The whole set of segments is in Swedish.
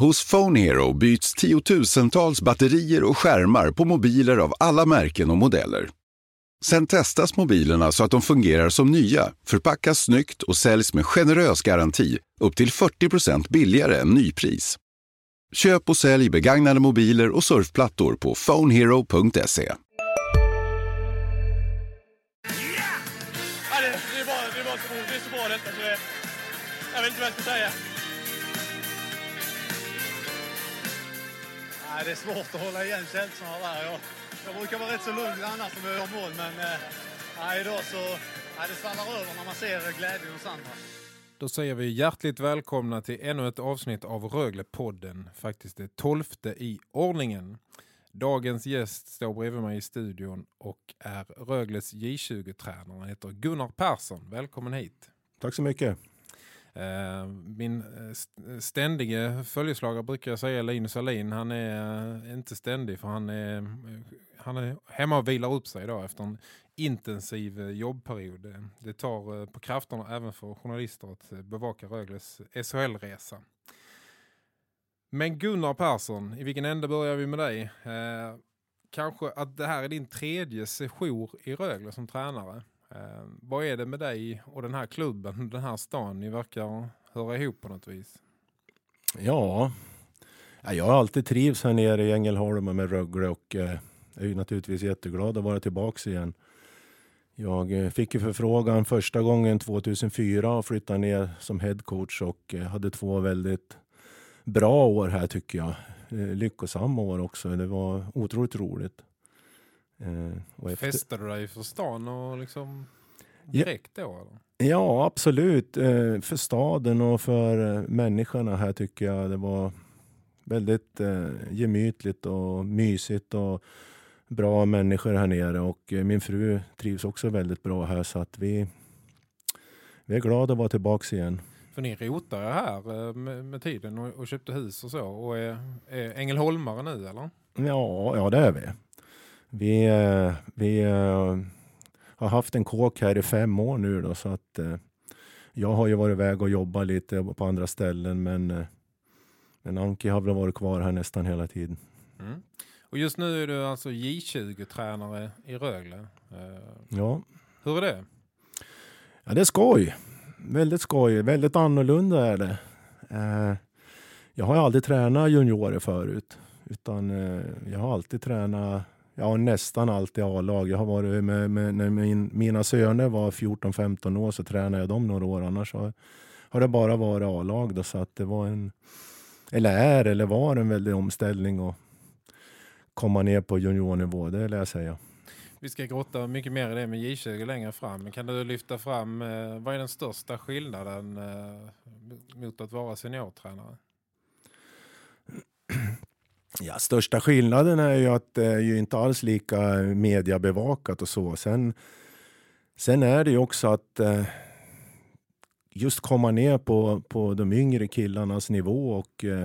Hos Phone Hero byts tiotusentals batterier och skärmar på mobiler av alla märken och modeller. Sen testas mobilerna så att de fungerar som nya, förpackas snyggt och säljs med generös garanti upp till 40% billigare än nypris. Köp och sälj begagnade mobiler och surfplattor på phonehero.se. Yeah! det, det, är bara, det, är bara så, det är så bra detta så det, jag vet inte vad jag ska säga. Nej, det är svårt att hålla igen känslorna där. Jag, jag brukar vara rätt så lugn annars om jag gör mål, men eh, nej, idag så nej, det svallar över när man ser glädjen hos andra. Då säger vi hjärtligt välkomna till ännu ett avsnitt av Rögle-podden. Faktiskt det tolfte i ordningen. Dagens gäst står bredvid mig i studion och är Rögles J20-tränare. Han heter Gunnar Persson. Välkommen hit. Tack så mycket. Eh, min eh, ständige följeslagare brukar jag säga Linus Alin. Han är eh, inte ständig för han är, han är hemma och vilar upp sig idag efter en intensiv jobbperiod. Det tar på krafterna även för journalister att bevaka Rögles SHL-resa. Men Gunnar Persson, i vilken ände börjar vi med dig? Eh, kanske att det här är din tredje session i Rögle som tränare. Eh, vad är det med dig och den här klubben, den här stan? Ni verkar höra ihop på något vis. Ja, jag har alltid trivs här nere i Ängelholm med Rögle och eh, är ju naturligtvis jätteglad att vara tillbaka igen. Jag eh, fick ju förfrågan första gången 2004 och flyttade ner som headcoach och eh, hade två väldigt bra år här tycker jag. Eh, lyckosamma år också. Det var otroligt roligt. Eh. Festade du dig för stan och liksom direkt då? Eller? Ja, absolut. Eh, för staden och för eh, människorna här tycker jag det var väldigt eh, gemytligt och mysigt och bra människor här nere. Och eh, min fru trivs också väldigt bra här så att vi, vi är glada att vara tillbaka igen. För ni rotar här eh, med, med tiden och, och, köpte hus och så. Och är, är Ängelholmare nu eller? Ja, ja det är vi. Vi, eh, vi eh, har haft en kåk här i fem år nu då, så att eh, jag har ju varit iväg och jobbat lite på andra ställen men, men Anki har väl varit kvar här nästan hela tiden. Mm. Och just nu är du alltså J20-tränare i Rögle. Ja. Hur är det? Ja, det är skoj. Väldigt skoj. Väldigt annorlunda är det. Jag har aldrig tränat juniorer förut. Utan jag har alltid tränat ja, nästan alltid A-lag. Jag har varit med, med när min, mina söner var 14-15 år så tränade jag dem några år. Annars har, har det bara varit A-lag. Så att det var en, eller är, eller var en väldig omställning att komma ner på juniornivå, det vill jag säga. Vi ska grotta mycket mer i det med J20 längre fram. Men kan du lyfta fram, eh, vad är den största skillnaden eh, mot att vara seniortränare? Ja, största skillnaden är ju att det är ju inte alls lika mediabevakat och så. Sen, sen är det ju också att eh, just komma ner på, på de yngre killarnas nivå och eh,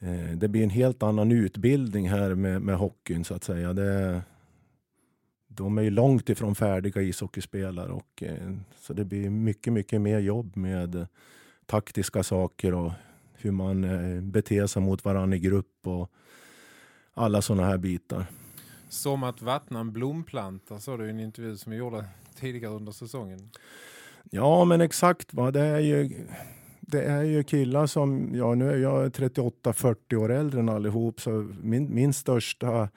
eh, det blir en helt annan utbildning här med, med hockeyn så att säga. Det, de är ju långt ifrån färdiga ishockeyspelare och så det blir mycket, mycket mer jobb med taktiska saker och hur man eh, beter sig mot varandra i grupp och alla sådana här bitar. Som att vattna en blomplanta, så du i en intervju som vi gjorde tidigare under säsongen. Ja, men exakt. Va? Det, är ju, det är ju killar som, ja nu är jag 38-40 år äldre än allihop, så min, min största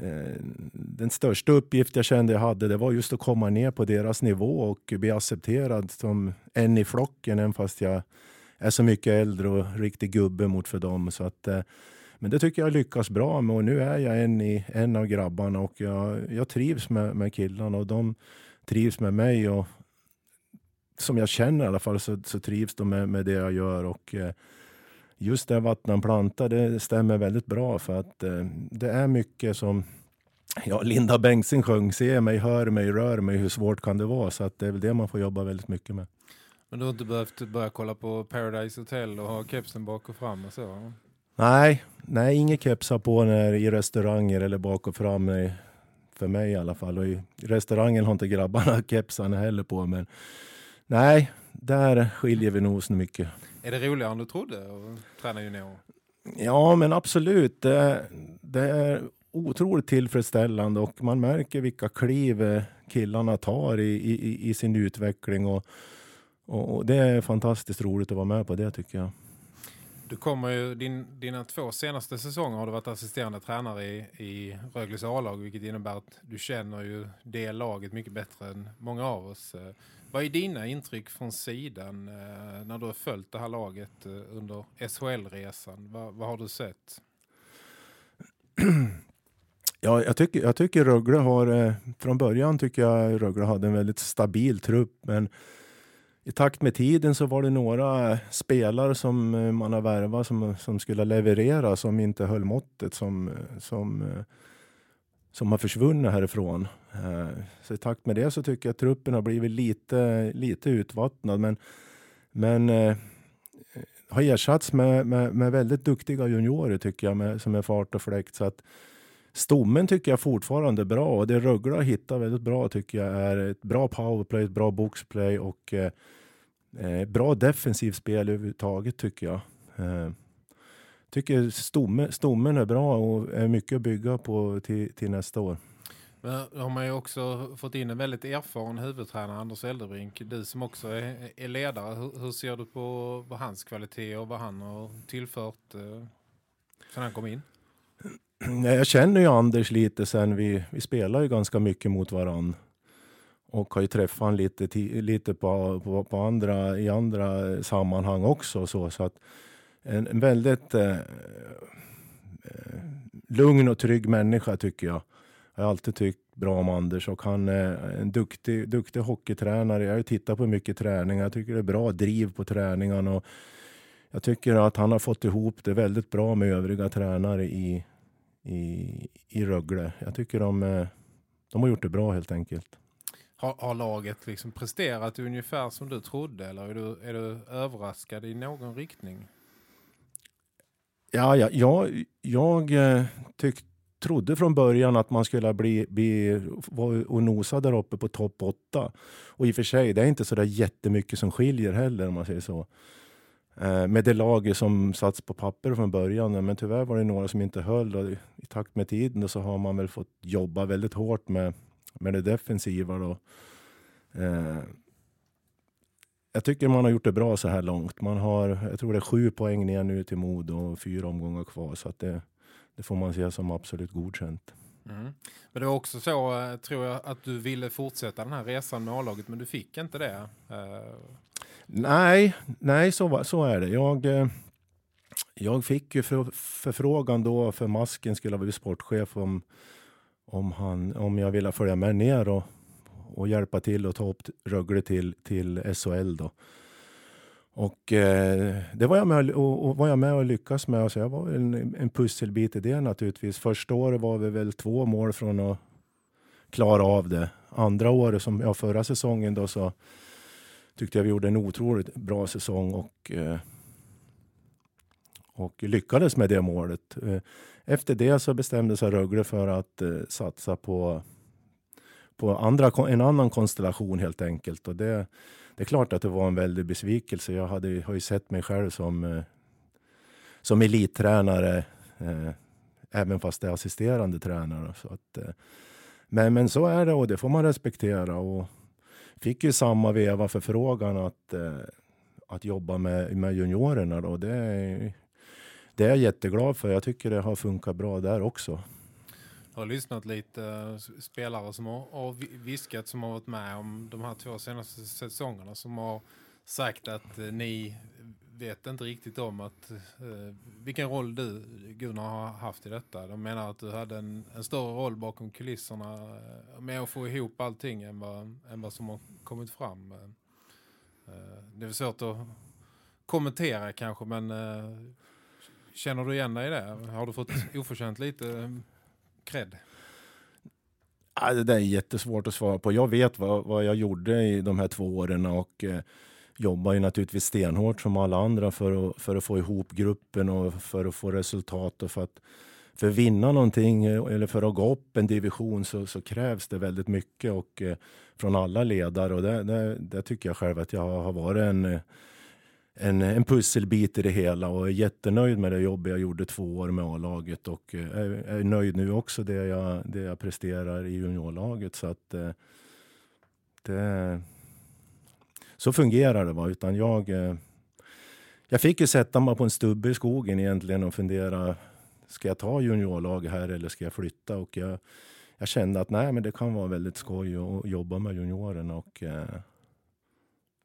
eh, den största uppgift jag kände jag hade det var just att komma ner på deras nivå och bli accepterad som en i flocken, även fast jag är så mycket äldre och riktig gubbe mot för dem. Så att, eh, men det tycker jag lyckas bra med och nu är jag en, i, en av grabbarna och jag, jag trivs med, med killarna och de trivs med mig. Och som jag känner i alla fall så, så trivs de med, med det jag gör. Och eh, just det vattna en planta, det stämmer väldigt bra för att eh, det är mycket som ja, Linda Bengtzing sjöng, se mig, hör mig, rör mig, hur svårt kan det vara? Så att det är väl det man får jobba väldigt mycket med. Men du har inte behövt börja kolla på Paradise Hotel och ha kepsen bak och fram och så? Nej, nej inga kepsar på när i restauranger eller bak och fram. För mig i alla fall. Och i restaurangen har inte grabbarna kepsarna heller på. Men nej, där skiljer vi nog oss mycket. Är det roligare än du trodde att träna junior? Ja, men absolut. Det, det är otroligt tillfredsställande och man märker vilka kliv eh, killarna tar i, i, i sin utveckling. Och, och, det är fantastiskt roligt att vara med på det tycker jag. Du kommer ju, din, dina två senaste säsonger har du varit assisterande tränare i, i Rögles A-lag vilket innebär att du känner ju det laget mycket bättre än många av oss. Eh, vad är dina intryck från sidan eh, när du har följt det här laget eh, under SHL-resan? Vad, vad har du sett? Ja, jag tycker, jag tycker Rögle har, från början tycker jag Rögle hade en väldigt stabil trupp men i takt med tiden så var det några spelare som eh, man har värvat som, eh, som skulle leverera som inte höll måttet som, eh, som, som har försvunnit härifrån. Så i takt med det så tycker jag att truppen har blivit lite, lite utvattnad men, men har ersatts med, med, med väldigt duktiga juniorer tycker jag med, som är fart och fläkt. Så att, Stommen tycker jag fortfarande är bra och det Rögle har hittat väldigt bra tycker jag är ett bra powerplay, ett bra boxplay och eh, eh, bra defensivt spel överhuvudtaget tycker jag. Eh, tycker stomme, stommen är bra och är mycket att bygga på till, till nästa år. Men då har man ju också fått in en väldigt erfaren huvudtränare, Anders Elderbrink. Du som också är, är ledare, hur, hur, ser du på, på hans kvalitet och vad han har tillfört eh, sedan han kom in? Jag känner ju Anders lite sen vi, vi spelar ju ganska mycket mot varandra och har ju träffat honom lite, lite på, på, på, andra, i andra sammanhang också. Så, så att en, en väldigt eh, eh, lugn och trygg människa tycker jag. Jag har alltid tyckt bra om Anders och han är en duktig, duktig hockeytränare. Jag har tittat på mycket träningar. Jag tycker det är bra driv på träningarna. Och jag tycker att han har fått ihop det väldigt bra med övriga tränare i, i, i Rögle. Jag tycker de, eh, de har gjort det bra helt enkelt. Har, har, laget liksom presterat ungefär som du trodde eller är du, är du överraskad i någon riktning? Ja, ja jag, jag eh, tyck, trodde från början att man skulle bli, bli och nosa där uppe på topp 8. Och i och för sig, det är inte så där jättemycket som skiljer heller om man säger så. Eh, med det laget som satts på papper från början. Men tyvärr var det några som inte höll och i takt med tiden så har man väl fått jobba väldigt hårt med med det defensiva. Då. Eh, jag tycker man har gjort det bra så här långt. Man har, jag tror det är sju poäng ner nu till Mod och fyra omgångar kvar. Så att det, det får man se som absolut godkänt. Mm. Men det var också så, eh, tror jag, att du ville fortsätta den här resan med A-laget, men du fick inte det. Eh. Nej, nej så, så är det. Jag, eh, jag fick ju för, förfrågan då för Masken skulle bli sportchef om om, han, om jag ville följa med ner och, och hjälpa till och ta upp Rögle till, till SHL. Då. Och eh, det var jag, med, och, och, var jag med och lyckas med. Så jag var en, en pusselbit i det naturligtvis. Första året var vi väl två mål från att klara av det. Andra året, som ja, förra säsongen, då, så tyckte jag vi gjorde en otroligt bra säsong och, eh, och lyckades med det målet. Eh, efter det så bestämde sig Rögle för att eh, satsa på, på andra, en annan konstellation helt enkelt. Och det, det är klart att det var en väldig besvikelse. Jag hade, har ju sett mig själv som, som elittränare, eh, även fast det är assisterande tränare. Så att, men, men så är det och det får man respektera. Och fick ju samma veva förfrågan att, eh, att jobba med, med juniorerna. Då. Det är det är jag jätteglad för. Jag tycker det har funkat bra där också. Jag har lyssnat lite eh, spelare som har, har viskat som har varit med om de här två senaste säsongerna som har sagt att eh, ni vet inte riktigt om att eh, vilken roll du Gunnar har haft i detta. De menar att du hade en, en större roll bakom kulisserna eh, med att få ihop allting än vad, än vad som har kommit fram. Eh, det är svårt att kommentera kanske men eh, Känner du igen dig i det? Har du fått oförtjänt lite eh, cred? Ja, det där är jättesvårt att svara på. Jag vet vad, vad jag gjorde i de här två åren och eh, jobbar ju naturligtvis stenhårt som alla andra för att, för att få ihop gruppen och för att få resultat. Och för, att, för att vinna någonting eller för att gå upp en division så, så krävs det väldigt mycket och, eh, från alla ledare. Och det, det, det, tycker jag själv att jag har varit en, en, en pusselbit i det hela och är jättenöjd med det jobb jag gjorde två år med A-laget och eh, är, är nöjd nu också det jag, det jag presterar i juniorlaget. Så att eh, det, så fungerar det. Va? Utan jag, eh, jag fick ju sätta mig på en stubbe i skogen egentligen och fundera, ska jag ta juniorlag här eller ska jag flytta? Och jag, jag kände att nej, men det kan vara väldigt skoj att jobba med juniorerna och eh,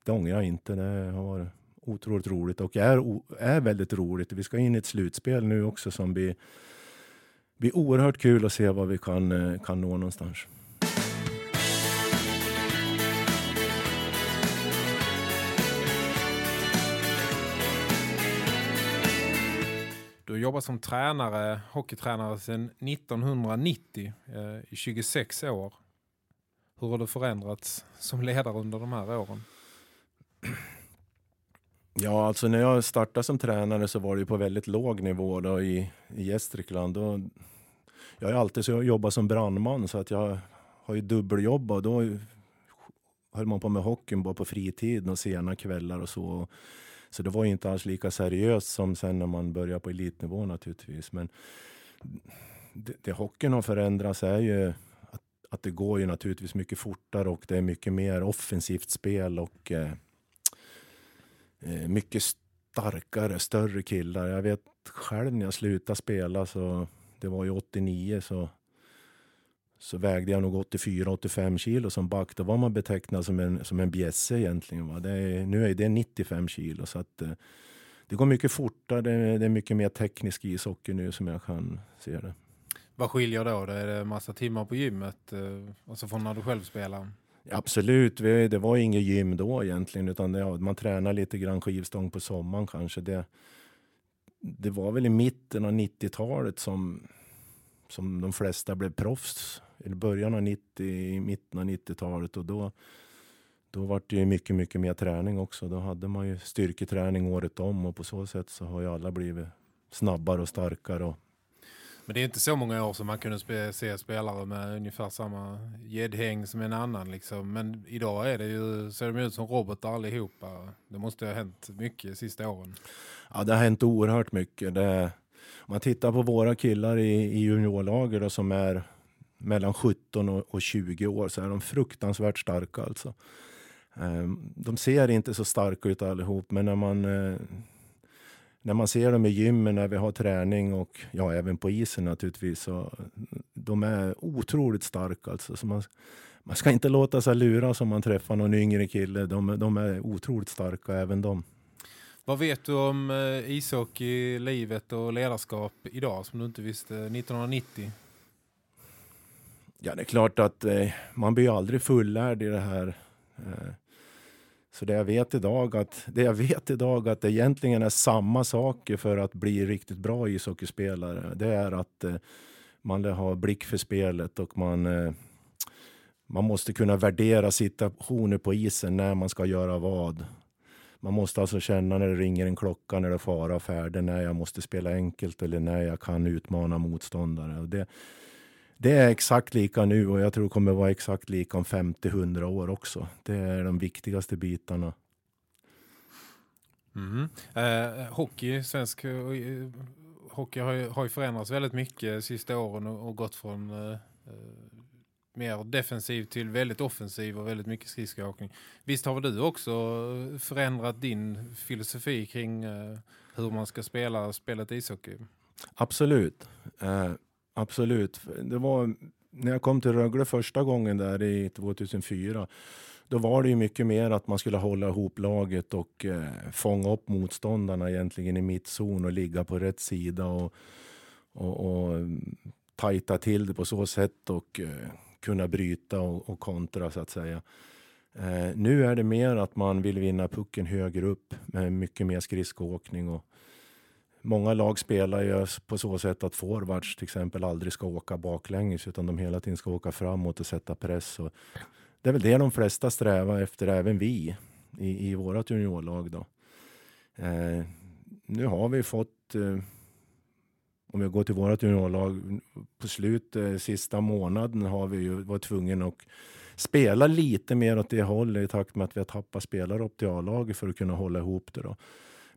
det ångrar jag inte. Det har otroligt roligt och är, är väldigt roligt. Vi ska in i ett slutspel nu också som blir, blir oerhört kul att se vad vi kan, eh, kan nå någonstans. Jobbat som tränare, hockeytränare sedan 1990 eh, i 26 år. Hur har du förändrats som ledare under de här åren? Ja, alltså när jag startade som tränare så var det på väldigt låg nivå då i, i Gästrikland. Då, jag har alltid så jobbat som brandman så att jag har ju dubbeljobbat. då höll man på med hockeyn bara på fritiden och sena kvällar och så. Så det var inte alls lika seriöst som sen när man börjar på elitnivå naturligtvis. Men det, det hockeyn har förändrats är ju att, att det går ju naturligtvis mycket fortare och det är mycket mer offensivt spel och Eh, eh mycket starkare, större killar. Jag vet själv när jag slutade spela, så det var ju 89, så, så vägde jag nog 84-85 kilo som back. Då var man betecknad som en, som en bjässe egentligen. Va? Det är, nu är det 95 kilo. Så att, eh, det går mycket fortare, det är, det mycket mer teknisk ishockey nu som jag kan se det. Vad skiljer då? Det är det massa timmar på gymmet, eh, alltså från när du själv spelar? Absolut, det var inget gym då egentligen utan ja, man tränar lite grann skivstång på sommaren kanske. Det, det var väl i mitten av 90-talet som, som de flesta blev proffs. I början av 90, i mitten av 90-talet och då, då var det ju mycket, mycket mer träning också. Då hade man ju styrketräning året om och på så sätt så har ju alla blivit snabbare och starkare och men det är inte så många år som man kunde spe se spelare med ungefär samma gäddhäng som en annan. Liksom. Men idag är det ju, ser de ut som robotar allihopa. Det måste ha hänt mycket de sista åren. Ja, det har hänt oerhört mycket. Det, om man tittar på våra killar i, i juniorlager som är mellan 17 och, och 20 år så är de fruktansvärt starka. Alltså. Ehm, de ser inte så starka ut allihop, men när man eh, när man ser dem i gymmen när vi har träning och ja, även på isen naturligtvis, så eh, de är otroligt starka. Alltså. Så man, man ska inte låta sig luras om man träffar någon yngre kille. De, de är otroligt starka, även de. Vad vet du om eh, ishockey, livet och ledarskap idag som du inte visste 1990? Ja, det är klart att eh, man blir aldrig fullärd i det här. Eh, så det jag vet idag att det jag vet idag att det egentligen är samma saker för att bli riktigt bra ishockeyspelare. Det är att eh, man har blick för spelet och man eh, man måste kunna värdera situationer på isen när man ska göra vad. Man måste alltså känna när det ringer en klocka, när det är fara och färde, när jag måste spela enkelt eller när jag kan utmana motståndare. Och det, det är exakt lika nu och jag tror det kommer vara exakt lika om 50-100 år också. Det är de viktigaste bitarna. Mm. Eh, hockey, svensk eh, hockey har ju, har ju förändrats väldigt mycket de sista åren och, och gått från eh, eh, mer defensiv till väldigt offensiv och väldigt mycket skridskoåkning. Visst har du också förändrat din filosofi kring eh, hur man ska spela spelet ishockey? Absolut. Absolut. Det var när jag kom till Rögle första gången där i 2004. Då var det ju mycket mer att man skulle hålla ihop laget och eh, fånga upp motståndarna egentligen i mittzon och ligga på rätt sida och, och, och mm, tajta till det på så sätt och eh, kunna bryta och, och, kontra så att säga. Eh, nu är det mer att man vill vinna pucken högre upp med mycket mer skridskoåkning och Många lag spelar ju på så sätt att forwards till exempel aldrig ska åka baklänges utan de hela tiden ska åka framåt och sätta press. Och det är väl det de flesta strävar efter, även vi i, i vårt juniorlag. Då. Eh, nu har vi fått, eh, om vi går till vårt juniorlag, på slut eh, sista månaden har vi ju varit tvungna att spela lite mer åt det hållet i takt med att vi har tappat spelare upp till A-laget för att kunna hålla ihop det. Då.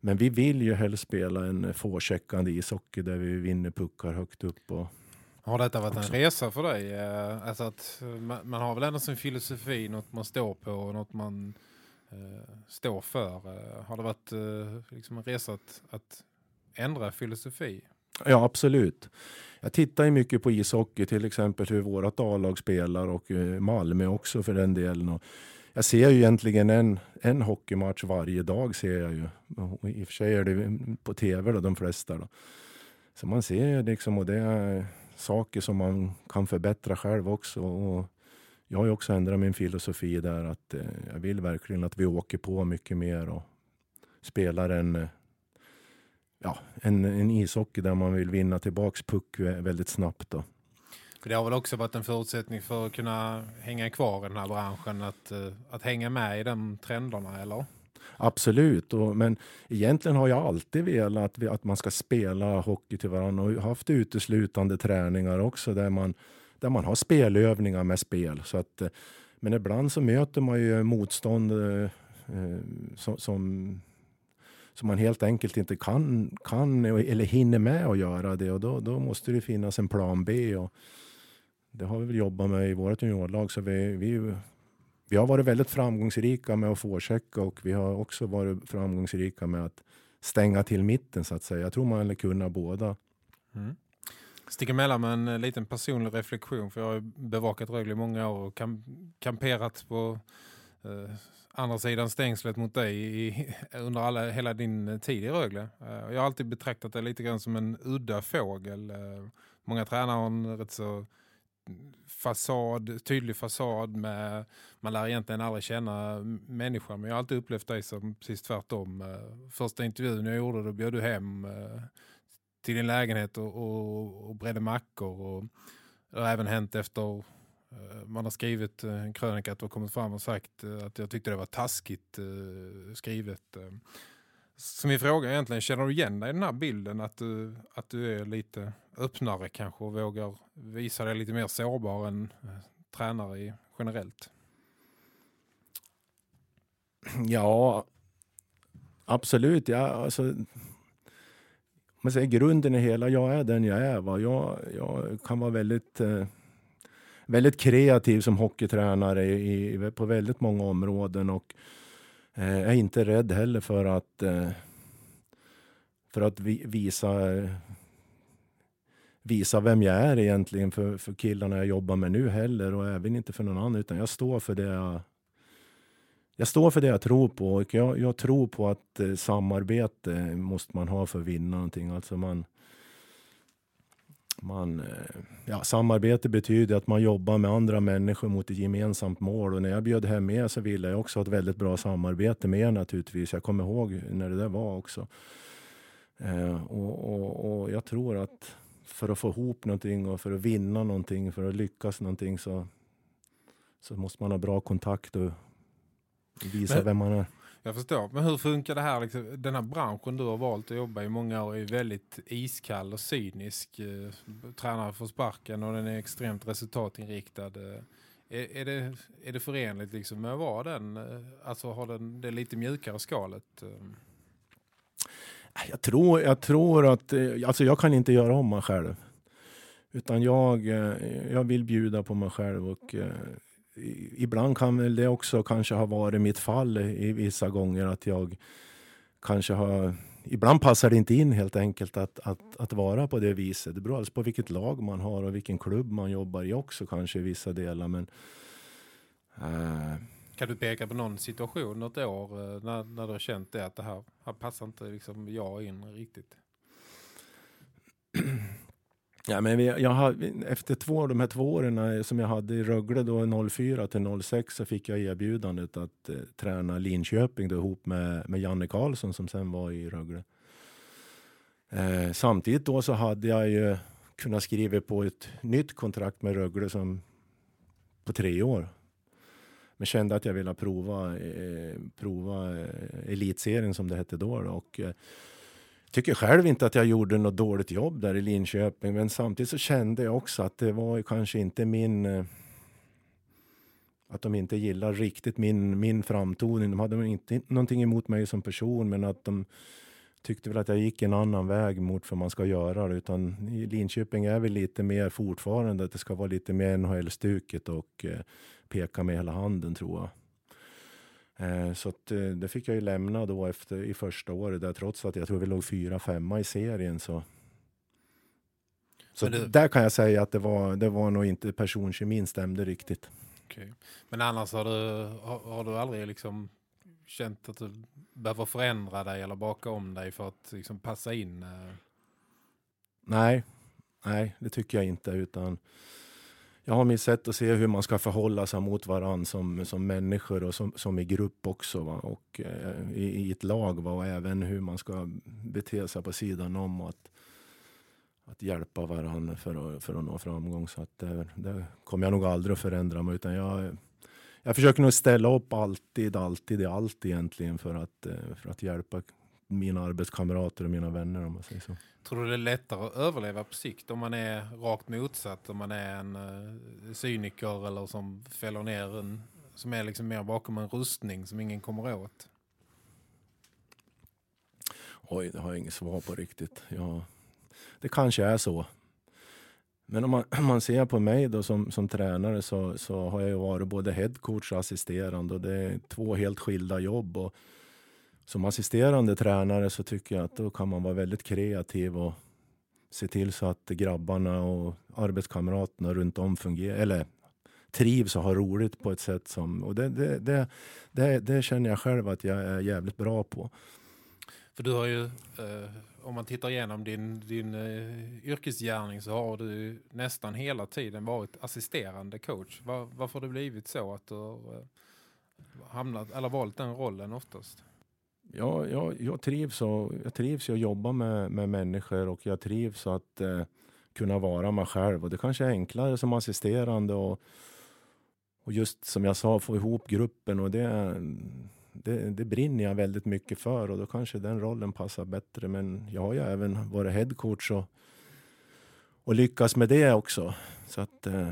Men vi vill ju helst spela en forecheckande ishockey där vi vinner puckar högt upp. Och har detta varit också. en resa för dig? Eh, alltså att man, man, har väl ändå sin filosofi, något man står på, något man eh, står för. Eh, har det varit eh, liksom en resa att, att ändra filosofi? Ja, absolut. Jag tittar ju mycket på ishockey, till exempel hur vårt A-lag spelar och eh, Malmö också för den delen. Och jag ser ju egentligen en, en hockeymatch varje dag ser jag ju. I och för sig är det på tv då, de flesta. Då. Så man ser ju liksom, och det är saker som man kan förbättra själv också. Och jag har ju också ändrat min filosofi där att eh, jag vill verkligen att vi åker på mycket mer och spelar en, eh, ja, en, en ishockey där man vill vinna tillbaks puck väldigt snabbt. Då. Det har väl också varit en förutsättning för att kunna hänga kvar i den här branschen, att, eh, att hänga med i de trenderna, eller? Absolut, och, men egentligen har jag alltid velat att man ska spela hockey till varandra och haft uteslutande träningar också där man, där man har spelövningar med spel. Så att, eh, men ibland så möter man ju motstånd eh, eh som, som, som, man helt enkelt inte kan, kan eller hinner med att göra det och då, då måste det finnas en plan B. Och, det har vi väl jobbat med i vårt juniorlag så vi, vi vi har varit väldigt framgångsrika med att forechecka och vi har också varit framgångsrika med att stänga till mitten så att säga. Jag tror man vill kunna båda. Mm. Sticker mellan med en eh, liten personlig reflektion för jag har bevakat Rögle i många år och kam kamperat på eh, andra sidan stängslet mot dig i, under alla, hela din eh, tid i Rögle. Eh, jag har alltid betraktat det lite grann som en udda fågel. Eh, många tränare har en rätt så fasad, tydlig fasad med, man lär egentligen aldrig känna människan men jag har alltid upplevt dig som precis tvärtom. Eh, första intervjun jag gjorde då bjöd du hem eh, till din lägenhet och, och, och bredde mackor och det har även hänt efter eh, man har skrivit en krönika att du har kommit fram och sagt att jag tyckte det var taskigt skrivet. Så min fråga är egentligen, känner du igen dig i den här bilden att du, att du är lite öppnare kanske och vågar visa dig lite mer sårbar än eh, tränare i, generellt? Ja, absolut. Ja, alltså, man säger grunden i hela, jag är den jag är. Va? Jag, jag kan vara väldigt, eh, väldigt kreativ som hockeytränare i, i, på väldigt många områden och Eh, jag är inte rädd heller för att, eh, för att visa eh, visa vem jag är egentligen för, för killarna jag jobbar med nu heller och även inte för någon annan utan jag står för det jag, jag står för det jag tror på och jag, jag tror på att samarbete måste man ha för att vinna någonting. Alltså man, man, eh, ja, samarbete betyder att man jobbar med andra människor mot ett gemensamt mål och när jag bjöd hem er så ville jag också ha ett väldigt bra samarbete med er naturligtvis. Jag kommer ihåg när det där var också. Eh, och, och, och jag tror att för att få ihop någonting och för att vinna någonting, för att lyckas någonting så, så måste man ha bra kontakt och visa Men, vem man är. Jag förstår. Men hur funkar det här? Liksom, den här branschen du har valt att jobba i många år är väldigt iskall och cynisk. Eh, tränare får sparken och den är extremt resultatinriktad. Eh, är, är, det, är det förenligt liksom med att vara den? Eh, alltså har den det lite mjukare skalet? Eh, jag tror, jag tror att, alltså jag kan inte göra om mig själv. Utan jag, jag vill bjuda på mig själv och ibland kan väl det också kanske ha varit mitt fall i vissa gånger att jag kanske har Ibland passar det inte in helt enkelt att, att, att vara på det viset. Det beror alltså på vilket lag man har och vilken klubb man jobbar i också kanske i vissa delar. Men, äh, kan du peka på någon situation något år eh, när, när du har känt det att det här, här passar inte liksom jag in riktigt? Ja, men jag har, efter två av de här två åren eh, som jag hade i Rögle då 04 till 06 så fick jag erbjudandet att eh, träna Linköping då, ihop med, med Janne Karlsson som sen var i Rögle. Eh, samtidigt då så hade jag ju kunnat skriva på ett nytt kontrakt med Rögle som på tre år men kände att jag ville prova, eh, prova eh, elitserien som det hette då. Och, eh, tycker själv inte att jag gjorde något dåligt jobb där i Linköping, men samtidigt så kände jag också att det var kanske inte min... Eh, att de inte gillar riktigt min, min framtoning. De hade inte någonting emot mig som person men att de tyckte väl att jag gick en annan väg mot vad man ska göra. Utan i Linköping är vi lite mer fortfarande att det ska vara lite mer NHL-stuket och eh, peka med hela handen tror jag. Eh, så att, eh, det fick jag ju lämna då efter, i första året där trots att jag tror vi låg fyra, femma i serien så så det... där kan jag säga att det var, det var nog inte personkemin stämde riktigt. Okay. Men annars har du, har, har, du aldrig liksom känt att du behöver förändra dig eller baka om dig för att liksom passa in? Eh? Nej, nej det tycker jag inte utan jag har mitt sätt att se hur man ska förhålla sig mot varandra som, som människor och som, som i grupp också. Va? Och eh, i, i, ett lag va? och även hur man ska bete sig på sidan om. Och att, att hjälpa varandra för att, för att nå framgång. Så att det, det kommer jag nog aldrig att förändra mig. Utan jag, jag försöker nog ställa upp alltid, alltid i allt egentligen för att, eh, för att hjälpa mina arbetskamrater och mina vänner om man säger så. Tror du det är lättare att överleva på sikt om man är rakt motsatt? Om man är en uh, cyniker eller som fäller ner en, som är liksom mer bakom en rustning som ingen kommer åt? Oj, det har jag inget svar på riktigt. Jag, det kanske är så. Men om man, om man ser på mig då som, som tränare så, så har jag varit både headcoach och assisterande och det är två helt skilda jobb. Och som assisterande tränare så tycker jag att då kan man vara väldigt kreativ och se till så att grabbarna och arbetskamraterna runt om fungerar, eller trivs och har roligt på ett sätt som, och det, det, det, det, det känner jag själv att jag är jävligt bra på. För du har ju, eh, om man tittar igenom din, din eh, yrkesgärning så har du nästan hela tiden varit assisterande coach. Var, varför har det blivit så att du har eh, hamnat, eller valt den rollen oftast? Jag, jag, jag, trivs och, jag trivs att jobba med, med människor och jag trivs att eh, kunna vara mig själv. Och det kanske är enklare som assisterande och, och just som jag sa, få ihop gruppen och det, det, det brinner jag väldigt mycket för och då kanske den rollen passar bättre. Men jag har ju även varit headcoach och, och lyckas med det också. Så att, eh,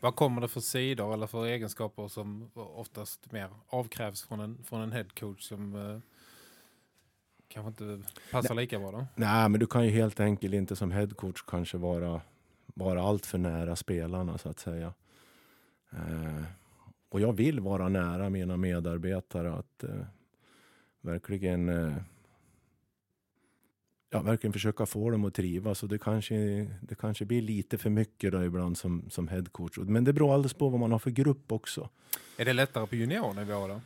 vad kommer det för sidor eller för egenskaper som oftast mer avkrävs från en, från en headcoach som eh, kanske inte passar lika bra då? Nej, men du kan ju helt enkelt inte som headcoach kanske vara, vara allt för nära spelarna så att säga. Eh, och jag vill vara nära mina medarbetare att eh, verkligen eh, ja, verkligen försöka få dem att trivas. Och det kanske, det kanske blir lite för mycket då ibland som, som headcoach. Men det beror alldeles på vad man har för grupp också. Är det lättare på juniornivå då?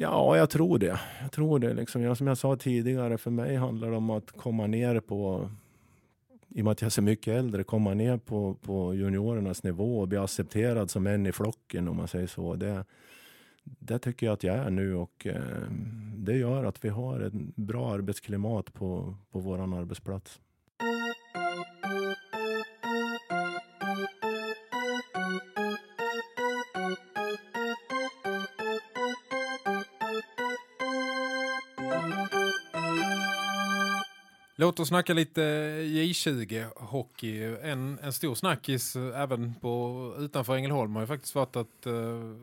Ja, jag tror det. Jag tror det. Liksom, Jag, som jag sa tidigare, för mig handlar det om att komma ner på, i och med att jag är så mycket äldre, komma ner på, på juniorernas nivå och bli accepterad som en i flocken om man säger så. Det, det tycker jag att jag är nu och eh, det gör att vi har ett bra arbetsklimat på, på vår arbetsplats. Låt oss snacka lite J20-hockey. En, en stor snackis eh, även på, utanför Ängelholm har ju faktiskt varit att uh,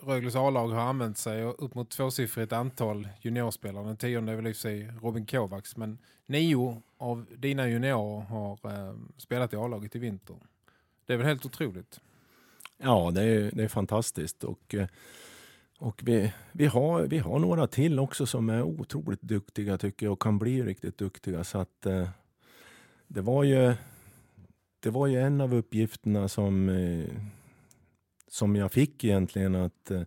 Rögles A-lag har använt sig upp mot tvåsiffrigt antal juniorspelare. Den tionde är väl i sig Robin Kovacs. Men nio av dina juniorer har uh, spelat i A-laget i vinter. Det är väl helt otroligt? Ja, det är, det är fantastiskt. Och... Uh och vi, vi, har, vi har några till också som är otroligt duktiga tycker jag och kan bli riktigt duktiga. Så att, eh, det, var ju, det var ju en av uppgifterna som, eh, som jag fick egentligen. att eh,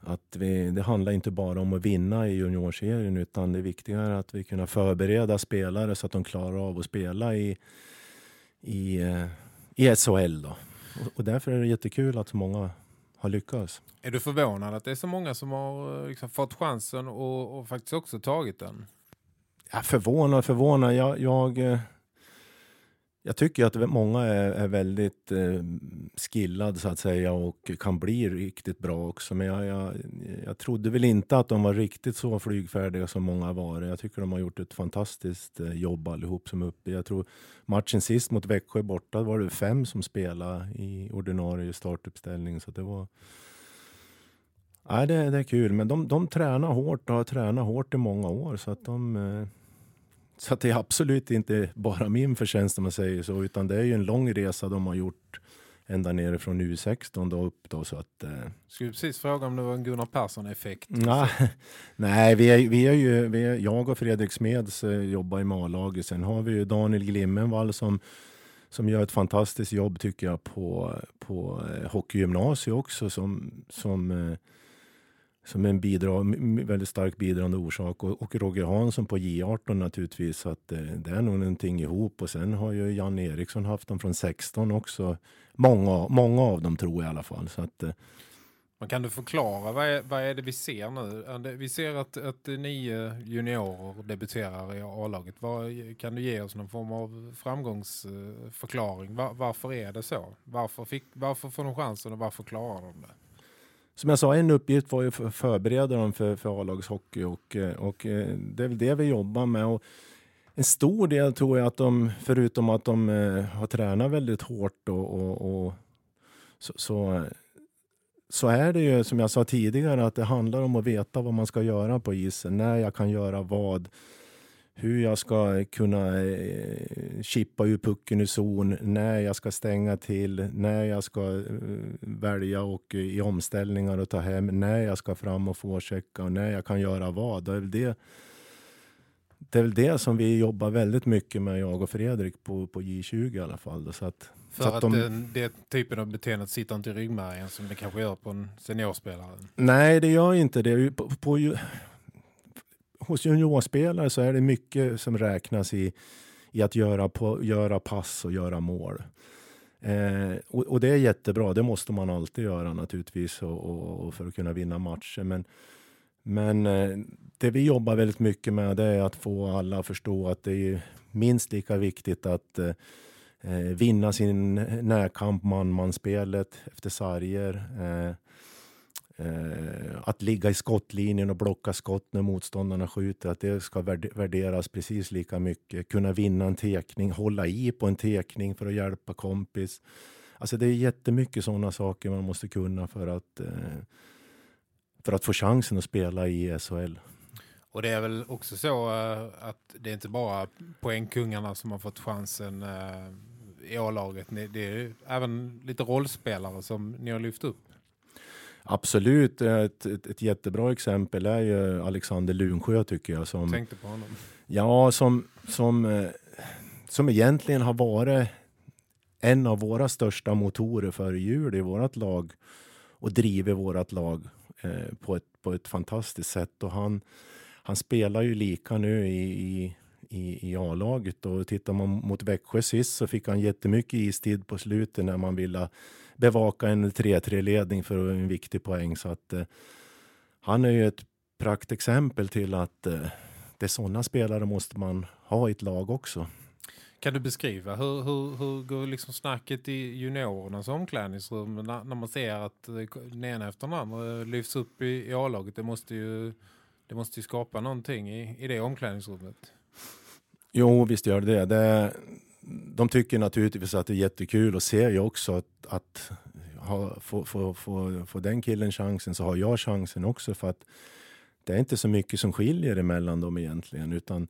att vi, det handlar inte bara om att vinna i juniorserien utan det viktiga är att vi kan förbereda spelare så att de klarar av att spela i, i, eh, i SHL. Då. Och, och därför är det jättekul att så många har lyckats. Är du förvånad att det är så många som har eh, liksom, fått chansen och, och, faktiskt också tagit den? Ja, förvånad, förvånad. Jag, jag, eh, jag tycker att många är, är väldigt eh, skillade så att säga och kan bli riktigt bra också. Men jag, jag, jag trodde väl inte att de var riktigt så flygfärdiga som många var. Jag tycker de har gjort ett fantastiskt eh, jobb allihop som är uppe. Jag tror matchen sist mot Växjö borta var det fem som spelade i ordinarie startuppställning. Så det var... Nej, det, det är kul, men de, de tränar hårt och har tränat hårt i många år. Så att de... Eh, så att det är absolut inte bara min förtjänst om man säger så, utan det är ju en lång resa de har gjort ända nere från U16 då upp då så att... Eh... Skulle precis fråga om det var en Gunnar Persson-effekt? Nej, nej vi, är, vi är ju, vi är, jag och Fredrik Smeds eh, jobbar i A-laget. Sen har vi ju Daniel Glimmenvall som, som gör ett fantastiskt jobb tycker jag på, på eh, hockeygymnasiet också som, som eh, som en bidra, väldigt stark bidragande orsak. Och, och Roger Hansson på J18 naturligtvis. Så att, eh, det är nog någonting ihop. Och sen har ju Jan Eriksson haft dem från 16 också. Många, många av dem tror jag i alla fall. Så att, eh, kan du förklara, vad är, vad är det vi ser nu? Vi ser att, att nio juniorer debuterar i A-laget. Kan du ge oss någon form av framgångsförklaring? Eh, Var, varför är det så? Varför, fick, varför får de chansen och varför klarar de det? Som jag sa, en uppgift var ju att förbereda dem för, för A-lagshockey och, eh, och eh, det är väl det vi jobbar med. Och en stor del tror jag att de, förutom att de eh, har tränat väldigt hårt och, och, och så, så, så, är det ju som jag sa tidigare att det handlar om att veta vad man ska göra på isen, när jag kan göra vad hur jag ska kunna eh, chippa ur pucken i zon, när jag ska stänga till, när jag ska eh, välja och eh, i omställningar och ta hem, när jag ska fram och forechecka och när jag kan göra vad. Det är väl det, det är väl det som vi jobbar väldigt mycket med, jag och Fredrik, på, på J20 i alla fall. Så att, För så att, att de, den, det typen av beteende sitter inte i ryggmärgen som det kanske gör på en seniorspelare? Nej, det gör inte det. På, på, hos juniorspelare så är det mycket som räknas i, i att göra, på, göra pass och göra mål. Eh, och, och, det är jättebra, det måste man alltid göra naturligtvis och, och, och för att kunna vinna matcher. Men, men eh, det vi jobbar väldigt mycket med det är att få alla att förstå att det är minst lika viktigt att eh, eh vinna sin närkamp man-man-spelet efter sarger. Eh, Eh, att ligga i skottlinjen och blocka skott när motståndarna skjuter, att det ska värderas precis lika mycket. Kunna vinna en tekning, hålla i på en tekning för att hjälpa kompis. Alltså det är jättemycket sådana saker man måste kunna för att, eh, för att få chansen att spela i SHL. Och det är väl också så eh, att det är inte bara poängkungarna som har fått chansen eh, i A-laget. Det är även lite rollspelare som ni har lyft upp. Absolut, ett, ett, ett, jättebra exempel är ju Alexander Lunsjö tycker jag. Som, Tänkte på honom. Ja, som, som, eh, som egentligen har varit en av våra största motorer för jul i vårt lag och driver vårt lag eh, på, ett, på ett fantastiskt sätt. Och han, han spelar ju lika nu i, i, i, i A-laget och tittar man mot Växjö sist så fick han jättemycket istid på slutet när man ville bevaka en 3-3-ledning för en viktig poäng. Så att, eh, han är ju ett praktexempel till att eh, det är sådana spelare måste man ha i ett lag också. Kan du beskriva hur, hur, hur går liksom snacket i juniorernas omklädningsrum när, när man ser att den ena efter den andra lyfts upp i, i A-laget? Det måste ju det måste ju skapa någonting i, i det omklädningsrummet. Jo, visst gör det det de tycker naturligtvis att det är jättekul och ser ju också att, att ha, få, få, få, få den killen chansen så har jag chansen också för att det är inte så mycket som skiljer emellan dem egentligen utan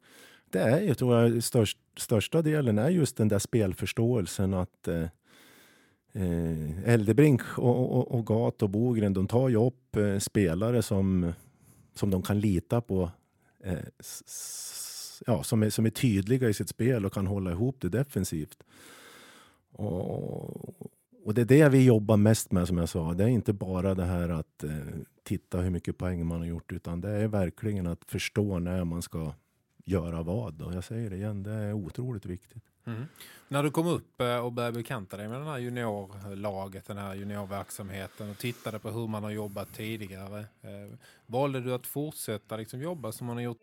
det är ju, tror jag, störst, största delen är just den där spelförståelsen att eh, eh Eldebrink och, och, och Gat och Bogren, de tar ju upp eh, spelare som, som de kan lita på eh, ja, som, är, som är tydliga i sitt spel och kan hålla ihop det defensivt. Och, och det är det vi jobbar mest med som jag sa. Det är inte bara det här att eh, titta hur mycket poäng man har gjort utan det är verkligen att förstå när man ska göra vad. Och jag säger det igen, det är otroligt viktigt. Mm. När du kom upp eh, och började bekanta dig med den här juniorlaget, den här juniorverksamheten och tittade på hur man har jobbat tidigare. Eh, valde du att fortsätta liksom jobba som man har gjort?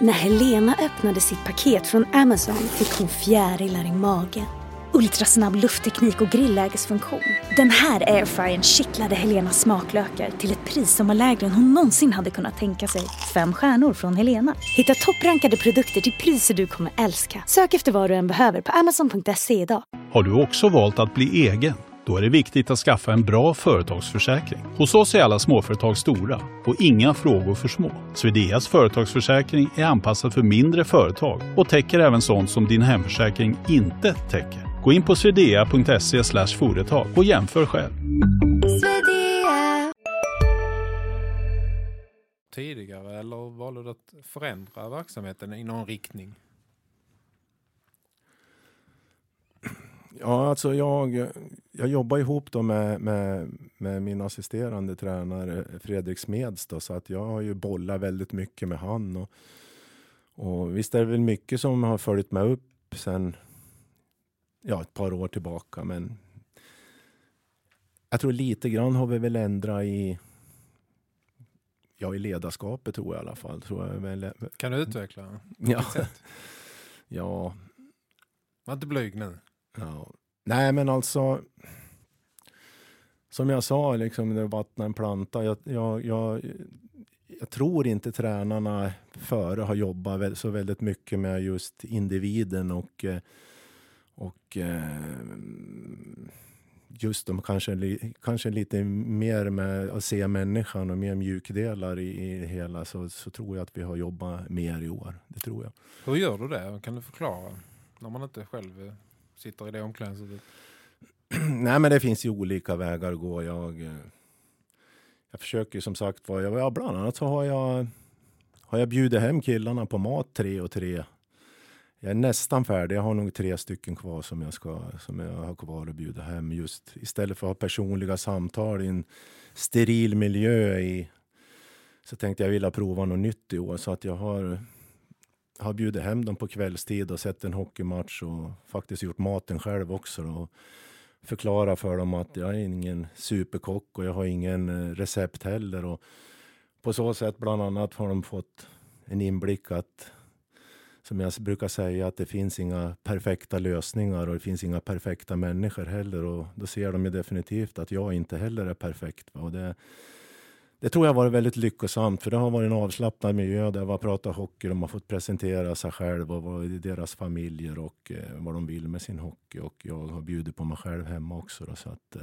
När Helena öppnade sitt paket från Amazon fick hon fjärilar i magen. Ultrasnabb luftteknik och grillägesfunktion. Den här airfryern kittlade Helenas smaklökar till ett pris som var lägre än hon någonsin hade kunnat tänka sig. Fem stjärnor från Helena. Hitta topprankade produkter till priser du kommer älska. Sök efter vad du än behöver på amazon.se idag. Har du också valt att bli egen? Då är det viktigt att skaffa en bra företagsförsäkring. Hos oss är alla småföretag stora och inga frågor för små. Swedeas företagsförsäkring är anpassad för mindre företag och täcker även sånt som din hemförsäkring inte täcker. Gå in på swedea.se företag och jämför själv. Tidigare eller valde du att förändra verksamheten i någon riktning? Ja, alltså jag, jag jobbar ihop då med, med, med min assisterande tränare Fredrik Smeds då, så att jag har ju bollat väldigt mycket med han. Och, och visst är det väl mycket som har följt mig upp sen ja, ett par år tillbaka, men jag tror lite grann har vi väl ändrat i Ja, i ledarskapet tror jag i alla fall. Tror jag väl. Kan du utveckla? Ja. ja. Var inte blyg nu. Ja. Nej, men alltså. Som jag sa, liksom, när du vattnar en planta. Jag, jag, jag, jag, tror inte tränarna före har jobbat så väldigt mycket med just individen och, eh, och eh, just de kanske, kanske lite mer med att se människan och mer mjukdelar i, i hela så, så tror jag att vi har jobbat mer i år. Det tror jag. Hur gör du det? Kan du förklara? När man inte själv sitter i det omklädningsrummet? Nej, men det finns ju olika vägar att gå. Jag, eh, jag försöker som sagt var, ja, bland annat så har jag, har jag bjudit hem killarna på mat tre och tre. Jag är nästan färdig. Jag har nog tre stycken kvar som jag, ska, som jag har kvar att bjuda hem. Just istället för att ha personliga samtal i en steril miljö i, så tänkte jag vilja prova något nytt i år. Så att jag har har bjudit hem dem på kvällstid och sett en hockeymatch och faktiskt gjort maten själv också. Och förklara för dem att jag är ingen superkock och jag har ingen eh, recept heller. Och på så sätt bland annat har de fått en inblick att som jag brukar säga att det finns inga perfekta lösningar och det finns inga perfekta människor heller. Och då ser de ju definitivt att jag inte heller är perfekt. Och det, det tror jag har varit väldigt lyckosamt för det har varit en avslappnad miljö där man pratar hockey. De har fått presentera sig själv och vad deras familjer och eh, vad de vill med sin hockey. Och jag har bjudit på mig själv hemma också. Då, så att, eh,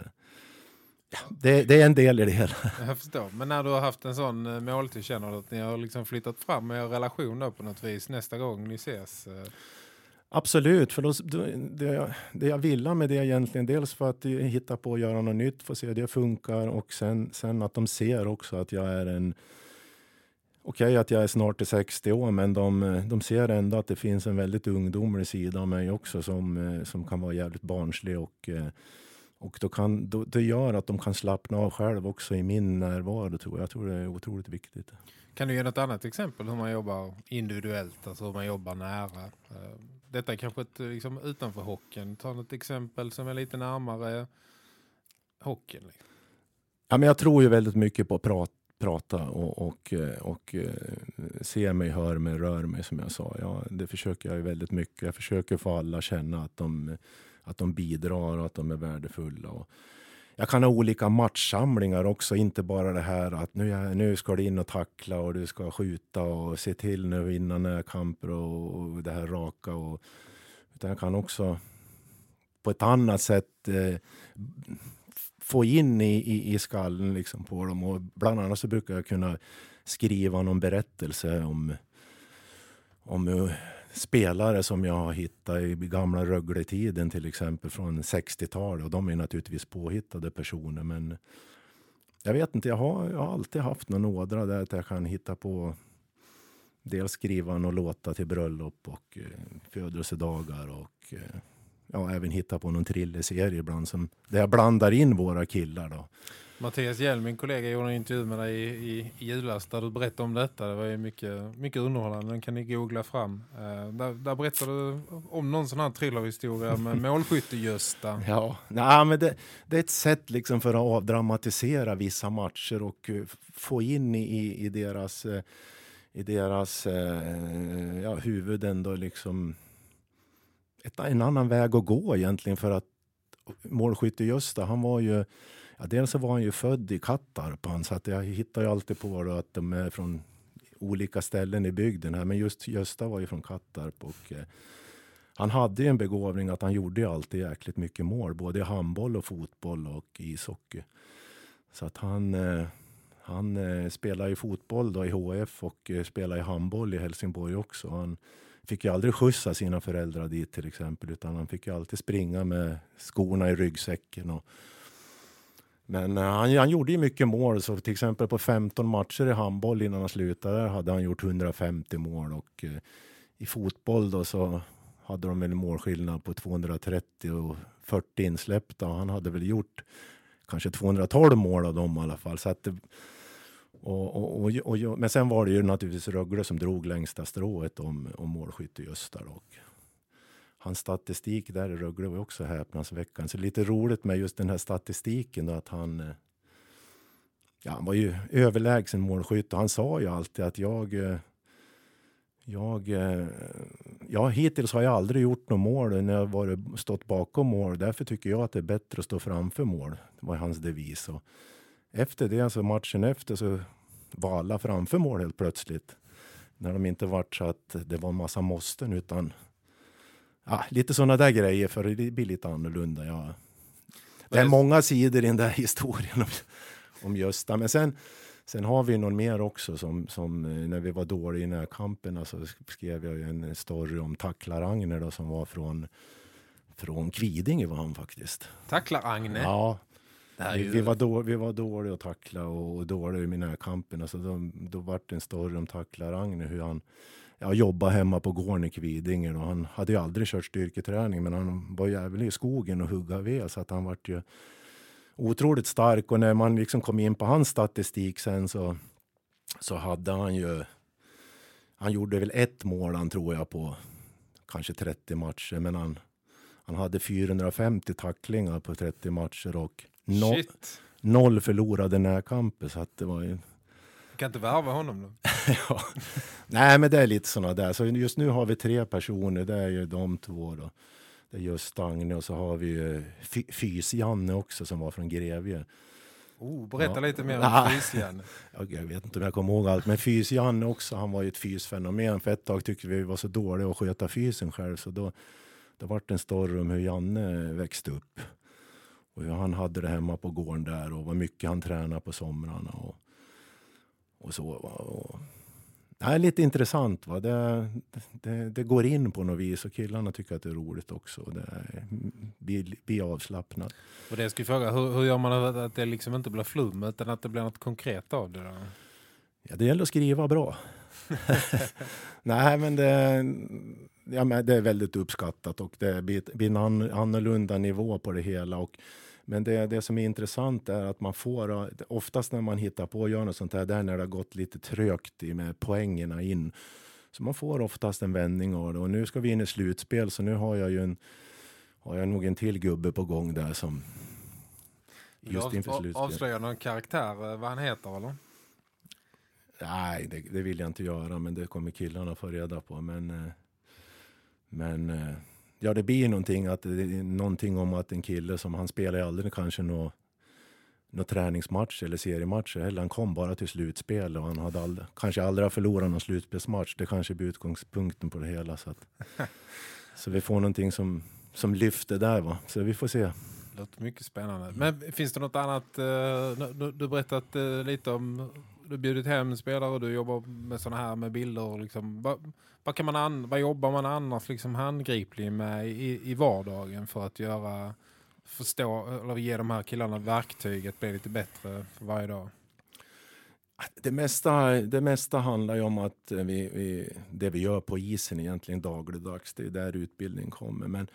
ja, det, det, är en del i det hela. Jag förstår. Men när du har haft en sån eh, måltid känner du att ni har liksom flyttat fram er relation då på något vis nästa gång ni ses? Eh? Absolut, för då, det, det jag ville med det egentligen, dels för att eh, hitta på att göra något nytt, få se hur det funkar och sen, sen att de ser också att jag är en Okej okay, att jag är snart i 60 år, men de, eh, de ser ändå att det finns en väldigt ungdomlig sida av mig också som, eh, som kan vara jävligt barnslig och, och då kan, då, det gör att de kan slappna av själv också i min närvaro tror jag. Jag tror det är otroligt viktigt. Kan du ge något annat exempel hur man jobbar individuellt, alltså hur man jobbar nära? Detta är kanske ett, liksom, utanför hockeyn. Ta något exempel som är lite närmare hockeyn. Liksom. Ja, men jag tror ju väldigt mycket på att prata prata och, och, eh, och eh, se mig, hör mig, rör mig som jag sa. Ja, det försöker jag ju väldigt mycket. Jag försöker få alla känna att de, att de bidrar och att de är värdefulla. Och jag kan ha olika matchsamlingar också, inte bara det här att nu, nu ska du in och tackla och du ska skjuta och se till nu vinna närkamper och, och det här raka. Och, utan jag kan också på ett annat sätt eh, få in i, i, i skallen liksom på dem. Och bland annat så brukar jag kunna skriva någon berättelse om, om spelare som jag har hittat i gamla Rögle-tiden till exempel från 60-talet. Och de är naturligtvis påhittade personer. Men jag vet inte, jag har, jag har alltid haft någon ådra där att jag kan hitta på dels skriva några låtar till bröllop och eh, födelsedagar och eh, ja, även hitta på någon trilleserie ibland som, där jag blandar in våra killar. Då. Mattias Hjelm, min kollega, gjorde en intervju med dig i, i, i julas där du berättade om detta. Det var ju mycket, mycket underhållande, den kan ni googla fram. Uh, där, där berättade du om någon sån här thrillerhistoria med målskytte-Gösta. Ja, nej, men det, det, är ett sätt liksom för att avdramatisera vissa matcher och uh, få in i, i deras... Uh, i deras eh, ja, huvuden då liksom ett, en annan väg att gå egentligen för att målskytte Gösta, han var ju Ja, dels så var han ju född i Kattarp, så att jag hittar ju alltid på att de är från olika ställen i bygden här. Men just Gösta var ju från Kattarp och eh, han hade ju en begåvning att han gjorde ju alltid jäkligt mycket mål, både i handboll och fotboll och ishockey. Så att han, eh, han eh, spelade ju fotboll då i HF och eh, spelade i handboll i Helsingborg också. Han fick ju aldrig skjutsa sina föräldrar dit till exempel, utan han fick ju alltid springa med skorna i ryggsäcken. Och, men eh, han, han gjorde ju mycket mål, så till exempel på 15 matcher i handboll innan han slutade hade han gjort 150 mål och eh, i fotboll då så hade de en målskillnad på 230 och 40 insläppta och han hade väl gjort kanske 212 mål av dem i alla fall. Så att det, och, och, och, och, men sen var det ju naturligtvis Rögle som drog längsta strået om, om målskytte Gösta. Och hans statistik där i Rögle var också häpnadsväckande. Så lite roligt med just den här statistiken då att han eh, Ja, han var ju överlägsen målskytt och han sa ju alltid att jag eh, jag, eh, ja, hittills har jag aldrig gjort något mål när jag varit, stått bakom mål. Därför tycker jag att det är bättre att stå framför mål. Det var hans devis. Och efter det, alltså matchen efter, så var alla framför mål helt plötsligt. När de inte vart så att det var en massa måsten utan ja, lite sådana där grejer för det blir lite annorlunda. Ja. Det är många sidor i den där historien om, om Gösta. Men sen, sen har vi någon mer också som, som eh, när vi var dåliga i närkamperna så skrev jag en story om Tacklar-Agne då, som var från, från Kvidinge var han faktiskt. Tacklar-Agne? Ja. Vi, vi, var då, vi var dåliga att tackla och dåliga i närkamperna så då, då vart det en story om Tacklar-Agne hur han jag jobbade hemma på gården i Kvidinge och han hade ju aldrig kört styrketräning men han var jävlig i skogen och hugga ved så att han vart ju otroligt stark. Och när man liksom kom in på hans statistik sen så, så hade han ju han gjorde väl ett mål han tror jag på kanske 30 matcher men han, han hade 450 tacklingar på 30 matcher och no, noll förlorade närkamper så att det var ju kan inte värva honom då? ja. Nej, men det är lite sådana där. Så just nu har vi tre personer. Det är ju de två då. Det är just Agne och så har vi Fys-Janne också som var från Grevie. Oh, berätta ja. lite mer om Fys-Janne. jag vet inte om jag kommer ihåg allt, men Fys-Janne också, han var ju ett fysfenomen. För ett tag tyckte vi var så dåliga att sköta fysen själv, så då, då var det en story om hur Janne växte upp. Och han hade det hemma på gården där och vad mycket han tränade på somrarna. Och, och så. Och, det är lite intressant. Va? Det, det, det, går in på något vis och killarna tycker att det är roligt också. Det blir, blir avslappnat. Och det jag skulle fråga, hur, hur gör man att det liksom inte blir flum utan att det blir något konkret av det? Då? Ja, det gäller att skriva bra. Nej, men det, ja, men det är väldigt uppskattat och det blir en annorlunda nivå på det hela. Och men det, det som är intressant är att man får, oftast när man hittar på att göra något sånt här, där när det har gått lite trögt med poängerna in, så man får oftast en vändning av det. Och nu ska vi in i slutspel, så nu har jag ju en, har jag nog en till gubbe på gång där som just inför slutspel. Avslöjar någon karaktär, eh, vad han heter eller? Nej, det, det, vill jag inte göra, men det kommer killarna få reda på. Men, eh, men eh, ja, det blir någonting, att någonting om att en kille som han spelar ju aldrig kanske någon nå träningsmatch eller seriematcher heller. Han kom bara till slutspel och han hade aldrig, kanske aldrig förlorat någon slutspelsmatch. Det kanske blir utgångspunkten på det hela. Så, att, så vi får någonting som, som lyfter där. Va? Så vi får se. Låter mycket spännande. Men finns det något annat? Eh, du, du berättat eh, lite om du bjudit hem spelare och du jobbar med sådana här med bilder. Liksom. Vad, vad, kan man an, vad jobbar man annars liksom handgripligt med i, i vardagen för att göra förstå eller ge de här killarna verktyget, bli lite bättre för varje dag? Det mesta, det mesta handlar ju om att vi, vi, det vi gör på isen egentligen dagligdags. Det är där utbildning kommer. Men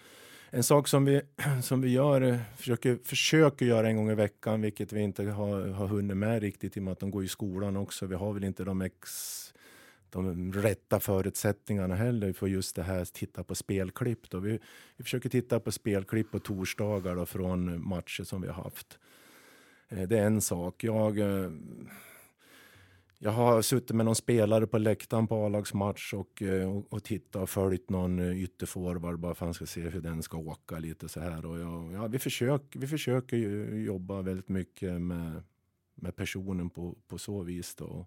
en sak som vi, som vi gör, eh, försöker, försöker göra en gång i veckan, vilket vi inte har, har hunnit med riktigt i och med att de går i skolan också. Vi har väl inte de, ex, de rätta förutsättningarna heller för just det här att titta på spelklipp. Då. Vi, vi försöker titta på spelklipp på torsdagar då, från matcher som vi har haft. Eh, det är en sak. Jag, eh, jag har suttit med någon spelare på läktaren på A-lagsmatch och, eh, och, och tittat och följt någon eh, ytterforward bara för att han ska se hur den ska åka lite så här. Och jag, ja, vi, försöker, vi försöker ju jobba väldigt mycket med, med personen på, på så vis. Då.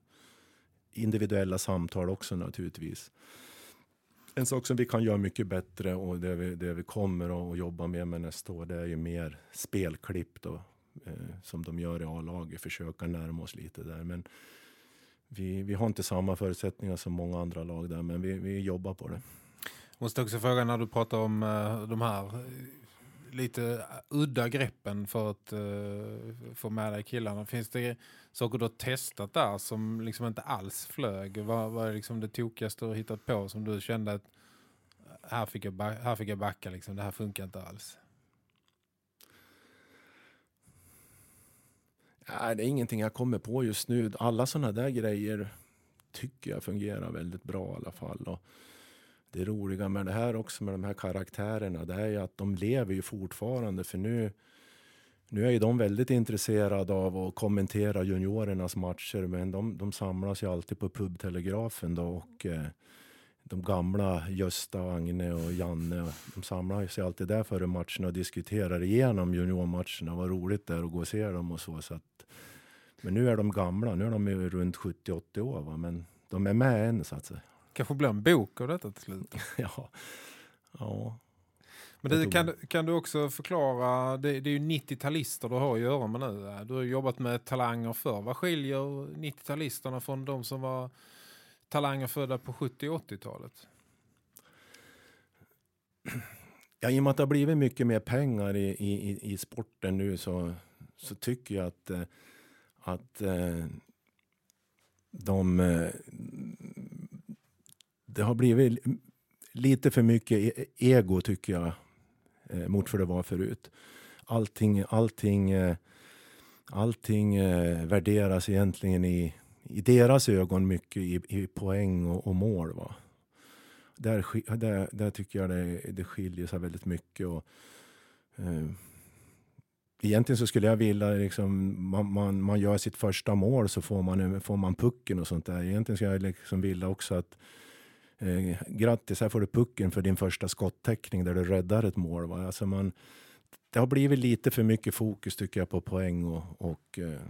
Individuella samtal också naturligtvis. En sak som vi kan göra mycket bättre och det vi, det vi kommer att jobba med, med nästa år det är ju mer spelklipp då, eh, som de gör i A-laget. Försöka närma oss lite där. Men vi, vi har inte samma förutsättningar som många andra lag där, men vi, vi jobbar på det. Måste också fråga när du pratar om uh, de här lite udda greppen för att uh, få med dig killarna. Finns det saker du har testat där som liksom inte alls flög? Vad, vad är liksom det tokigaste du har hittat på som du kände att här fick jag, här fick jag backa, liksom, det här funkar inte alls? Nej, det är ingenting jag kommer på just nu. Alla sådana där grejer tycker jag fungerar väldigt bra i alla fall. Och det roliga med det här också med de här karaktärerna det är ju att de lever ju fortfarande för nu nu är ju de väldigt intresserade av att kommentera juniorernas matcher men de, de samlas ju alltid på pubtelegrafen då och eh, de gamla Gösta, Agne och Janne de samlar sig alltid där före matcherna och diskuterar igenom juniormatcherna. Vad roligt det är att gå och se dem och så. så att, men nu är de gamla, nu är de ju runt 70-80 år va? men de är med än så att säga. Kanske blir en bok av detta till slut. ja. ja. Men det, kan, kan du också förklara, det, det är ju 90-talister du har att göra med nu. Du har jobbat med talanger för. Vad skiljer 90-talisterna från de som var talanger födda på 70- 80-talet? Ja, I och med att det har blivit mycket mer pengar i, i, i sporten nu så, så tycker jag att, eh, att eh, de... Eh, det har blivit lite för mycket e-, ego tycker jag mot för det var förut. Allting, allting, allting värderas egentligen i, i deras ögon mycket i, i poäng och, och mål. Va? Där, där, där tycker jag det, det skiljer sig väldigt mycket. Och, eh, egentligen så skulle jag vilja, liksom, man, man, man gör sitt första mål så får man, får man pucken och sånt där. Egentligen skulle jag liksom vilja också att eh, grattis, här får du pucken för din första skottäckning där du räddar ett mål. Va? Alltså man, det har blivit lite för mycket fokus tycker jag på poäng och, och, eh,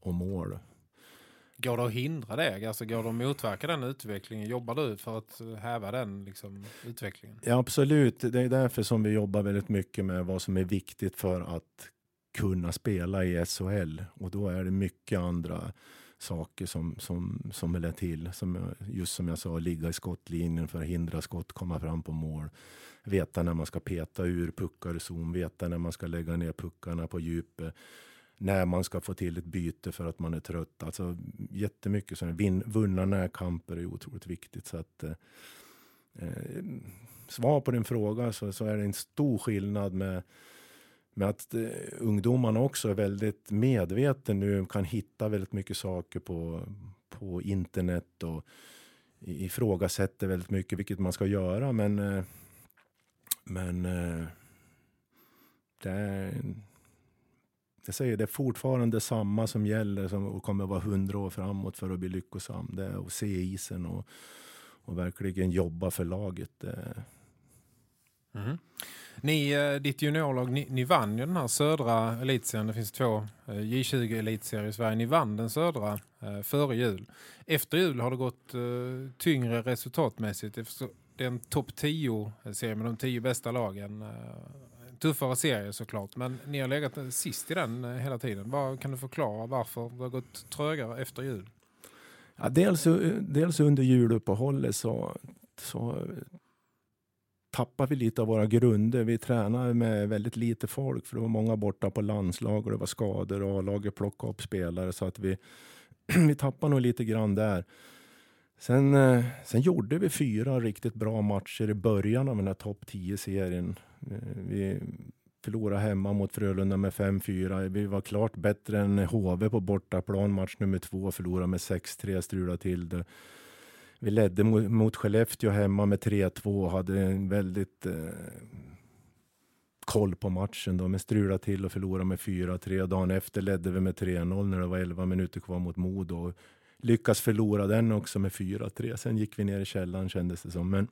och mål. Går det att hindra det? Alltså går det att motverka den utvecklingen? Jobbar du för att eh, häva den liksom, utvecklingen? Ja, absolut. Det är därför som vi jobbar väldigt mycket med vad som är viktigt för att kunna spela i SHL. Och då är det mycket andra saker som, som, som vill till. Som, just som jag sa, ligga i skottlinjen för att hindra skott, komma fram på mål. Veta när man ska peta ur puckar i zon, veta när man ska lägga ner puckarna på djupet när man ska få till ett byte för att man är trött. Alltså jättemycket sådana vin, vunna närkamper är otroligt viktigt. Så att, eh, eh, svar på din fråga så, så är det en stor skillnad med, med att eh, ungdomarna också är väldigt medveten nu, kan hitta väldigt mycket saker på, på internet och ifrågasätter väldigt mycket, vilket man ska göra. Men, eh, men eh, det är jag säger det är fortfarande samma som gäller som och kommer vara hundra år framåt för att bli lyckosam. Det är att se isen och, och verkligen jobba för laget. Mm. Ni, eh, ditt juniorlag, ni, ni vann ju den här södra elitserien. Det finns två eh, J20 elitserier i Sverige. Ni vann den södra eh, före jul. Efter jul har det gått eh, tyngre resultatmässigt. Det är en topp 10-serie med de tio bästa lagen. Eh, tuffare serie såklart. Men ni har legat sist i den eh, hela tiden. Vad kan du förklara varför det har gått trögare efter jul? Ja, dels, dels under juluppehållet så, så tappar vi lite av våra grunder. Vi tränade med väldigt lite folk för det var många borta på landslag och det var skador och A-laget plockade upp spelare så att vi, vi tappade nog lite grann där. Sen, eh, sen gjorde vi fyra riktigt bra matcher i början av den här topp 10-serien. Eh, vi förlorade hemma mot Frölunda med 5-4. Vi var klart bättre än HV på bortaplan match nummer två. Förlorade med 6-3, strulade till det. Vi ledde mot, mot Skellefteå hemma med 3-2 och hade en väldigt eh, koll på matchen. Då, men strulade till och förlorade med 4-3. Dagen efter ledde vi med 3-0 när det var 11 minuter kvar mot Modo lyckas förlora den också med 4-3. Sen gick vi ner i källaren kändes det som. Men,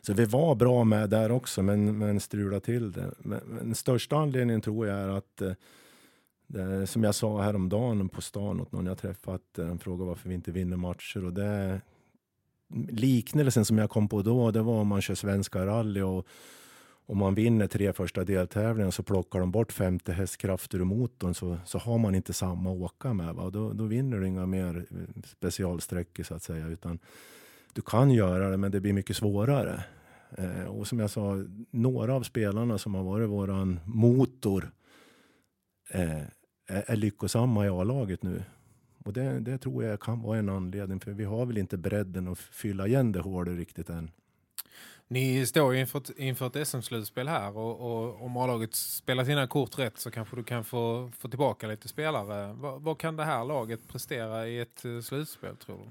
så vi var bra med där också, men, men strula till det. Men, men största anledningen tror jag är att eh, det, som jag sa häromdagen på stan åt någon jag träffat, eh, han frågade varför vi inte vinner matcher. Och det, liknelsen som jag kom på då, det var om man kör svenska rally och om man vinner tre första deltävlingar så plockar de bort 50 hästkrafter ur motorn så, så har man inte samma att åka med. Va? Då, då vinner du inga mer eh, specialsträckor så att säga. Utan du kan göra det men det blir mycket svårare. Eh, och som jag sa, några av spelarna som har varit våran motor eh, är, är lyckosamma i A-laget nu. Och det, det tror jag kan vara en anledning för vi har väl inte bredden att fylla igen det hålet riktigt än. Ni står inför ett, inför ett SM-slutspel här och, och om A-laget spelar sina kort rätt så kanske du kan få, få tillbaka lite spelare. Vad, vad kan det här laget prestera i ett eh, slutspel tror du?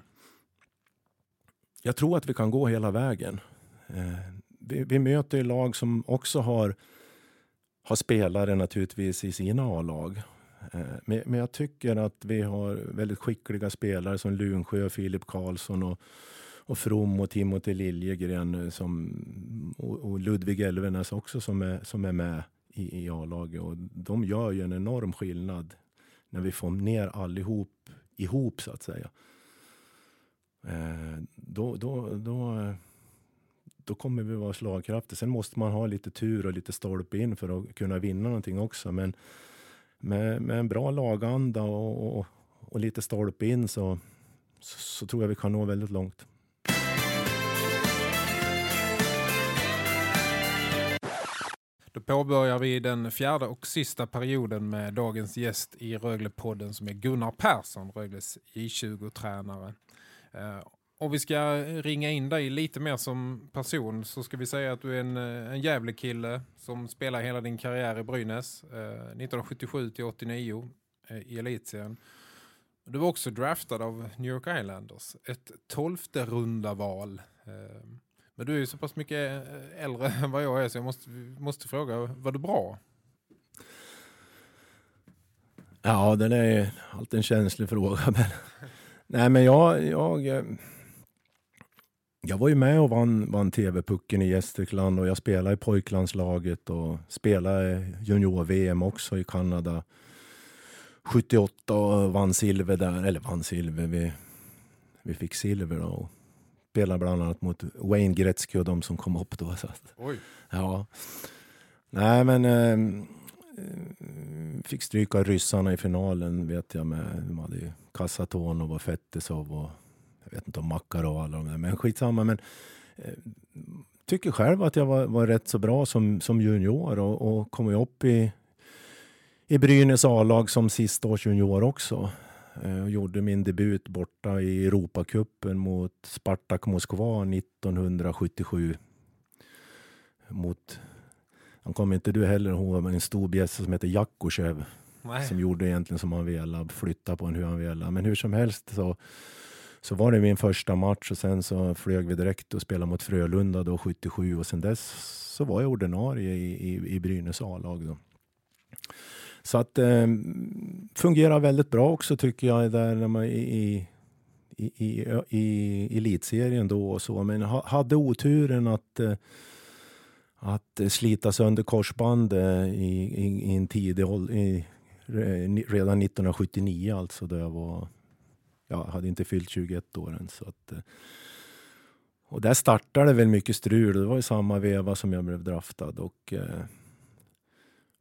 Jag tror att vi kan gå hela vägen. Eh, vi, vi, möter ju lag som också har, har spelare naturligtvis i sina A-lag. Eh, men, men, jag tycker att vi har väldigt skickliga spelare som Lunsjö, Filip Karlsson och och From och Timothy Liljegren eh, som, och, och Ludvig Elvenes också som är, som är med i, i A-laget. Och de gör ju en enorm skillnad när vi får ner allihop ihop så att säga. Eh, då, då, då, då kommer vi vara slagkraftiga. Sen måste man ha lite tur och lite stolpe in för att kunna vinna någonting också. Men med, med en bra laganda och, och, och lite stolpe in så, så, så tror jag vi kan nå väldigt långt. Då påbörjar vi den fjärde och sista perioden med dagens gäst i Röglepodden som är Gunnar Persson, Rögles J20-tränare. Eh, om vi ska ringa in dig lite mer som person så ska vi säga att du är en, eh, en jävlig kille som spelar hela din karriär i Brynäs. Eh, 1977 till 89 eh, i elitserien. Du var också draftad av New York Islanders. Ett tolfte runda val. Eh, men du är ju så pass mycket eh, äldre än vad jag är så jag måste, måste fråga, var du bra? Ja, den är alltid en känslig fråga. Men, nej, men jag, jag, eh, jag var ju med och vann, vann TV-pucken i Gästrikland och jag spelade i pojklandslaget och spelade junior-VM också i Kanada 78 och vann silver där, eller vann silver, vi, vi fick silver då spelade bland annat mot Wayne Gretzky och de som kom upp då. Så att, Oj. Ja. Nej men eh, fick stryka ryssarna i finalen vet jag med. De hade ju Kassatonov och Fetisov och jag vet inte om Makarov och alla de där. Men skitsamma. Men, eh, tycker själv att jag var, var rätt så bra som, som junior och, och kom upp i, i Brynäs A-lag som sista års junior också. Eh, och gjorde min debut borta i Europacupen mot Spartak Moskva 1977. Mot, han kommer inte du heller ihåg, men en stor bjässe som heter Jakushev. Som gjorde egentligen som han ville, flytta på en hur han ville. Men hur som helst så, så var det min första match och sen så flög vi direkt och spelade mot Frölunda då 77 och sen dess så var jag ordinarie i, i, i Brynäs A-lag. Så att eh, fungerar väldigt bra också tycker jag där när man i, i, i, i elitserien då och så. Men ha, hade oturen att eh, att slita sönder korsbandet i, i, i en tidig ålder, redan 1979 alltså då jag var, jag hade inte fyllt 21 år än. Så att, eh, och där startade väl mycket strul. Det var i samma veva som jag blev draftad och eh,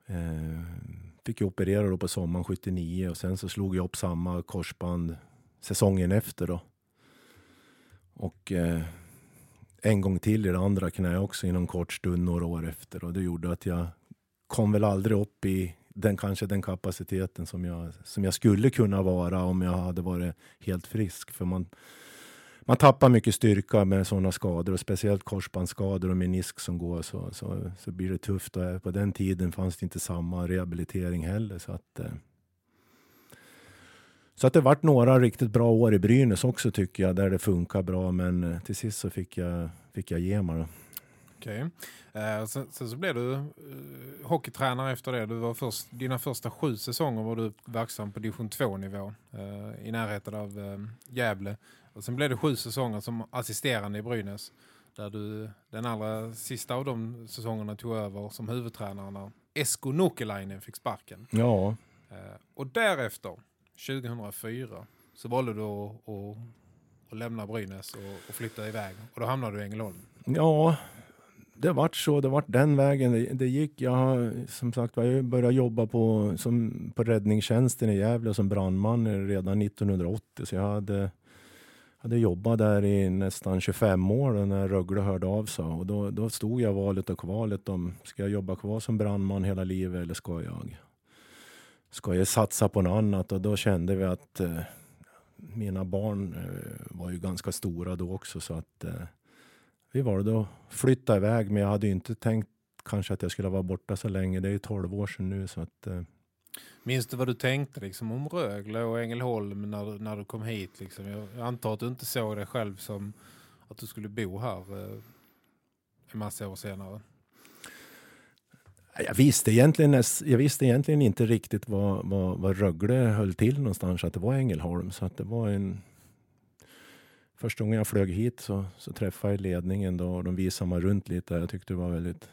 eh, fick jag operera då på sommaren 79 och sen så slog jag upp samma korsband säsongen efter då. Och eh, en gång till i det andra knä också inom kort stund några år efter och det gjorde att jag kom väl aldrig upp i den kanske den kapaciteten som jag, som jag skulle kunna vara om jag hade varit helt frisk. För man, man tappar mycket styrka med sådana skador och speciellt korsbandsskador och menisk som går så, så, så blir det tufft. Och eh, på den tiden fanns det inte samma rehabilitering heller. Så att, eh, så att det varit några riktigt bra år i Brynäs också tycker jag, där det funkar bra. Men eh, till sist så fick jag, fick jag ge mig. Då. Okej. Eh, sen, sen så blev du eh, hockeytränare efter det. Du var först, dina första sju säsonger var du verksam på division 2-nivå eh, i närheten av eh, Gävle. Och sen blev det sju säsonger som assisterande i Brynäs. Där du den allra sista av de säsongerna tog över som huvudtränare när Esko Nokelainen fick sparken. Ja, Eh, och därefter, 2004, så valde du att, att, att lämna Brynäs och, och flytta iväg. Och då hamnade du i Ängelholm. ja det vart så. Det vart den vägen det, det gick. Jag har som sagt jag började jobba på, som, på räddningstjänsten i Gävle som brandman redan 1980. Så jag hade, hade jobbat där i nästan 25 år när Rögle hörde av sig. Och då, då stod jag valet och kvalet om ska jag jobba kvar som brandman hela livet eller ska jag ska jag satsa på något annat? Och då kände vi att eh, mina barn eh, var ju ganska stora då också så att eh, vi valde att flytta iväg. Men jag hade ju inte tänkt kanske att jag skulle vara borta så länge. Det är ju 12 år sedan nu så att eh, Minns du vad du tänkte liksom, om Rögle och Ängelholm när, du- när du kom hit? Liksom? Jag, antar att du inte såg dig själv som att du skulle bo här eh, en massa år senare. Jag visste egentligen, jag visste egentligen inte riktigt vad, vad, vad Rögle höll till någonstans, att det var Ängelholm. Så att det var en... Första gången jag flög hit så, så träffade jag ledningen då och de visade mig runt lite. Jag tyckte det var väldigt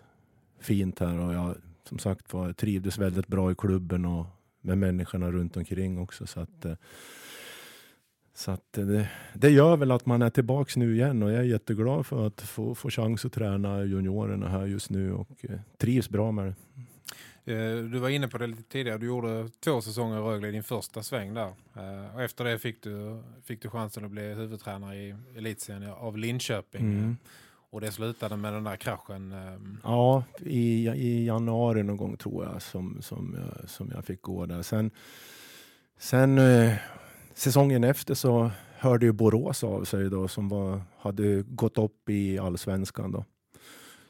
fint här och jag som sagt var, trivdes väldigt bra i klubben och med människorna runt omkring också. Så att, eh, så att det, det gör väl att man är tillbaks nu igen och jag är jätteglad för att få, få chans att träna juniorerna här just nu och eh, trivs bra med det. Eh, Du var inne på det lite tidigare. Du gjorde två säsonger i Rögle i din första sväng där. Och efter det fick du, fick du chansen att bli huvudtränare i elitserien av Linköping. Mm. Och det slutade med den där kraschen. Ehm, ja, i, i januari någon gång tror jag som, som, jag, som jag fick gå där. Sen, sen eh, säsongen efter så hörde ju Borås av sig då som var, hade gått upp i allsvenskan då.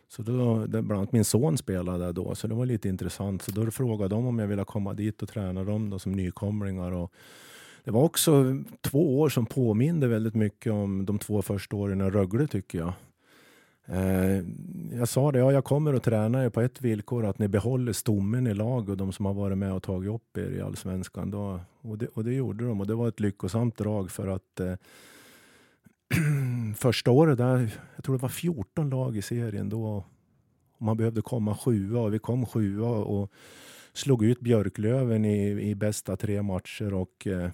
Så då, det, bland annat min son spelade där då, så det var lite intressant. Så då frågade de om jag ville komma dit och träna dem då som nykomlingar. Och det var också två år som påminde väldigt mycket om de två första åren i Rögle tycker jag. Eh, jag sa det, ja, jag kommer att träna er på ett villkor, att ni behåller stommen i lag och de som har varit med och tagit upp er i allsvenskan. Då, och, det, och det gjorde de och det var ett lyckosamt drag för att eh, första året där, jag tror det var 14 lag i serien då. Och man behövde komma sjua och vi kom sjua och slog ut Björklöven i, i bästa tre matcher och eh,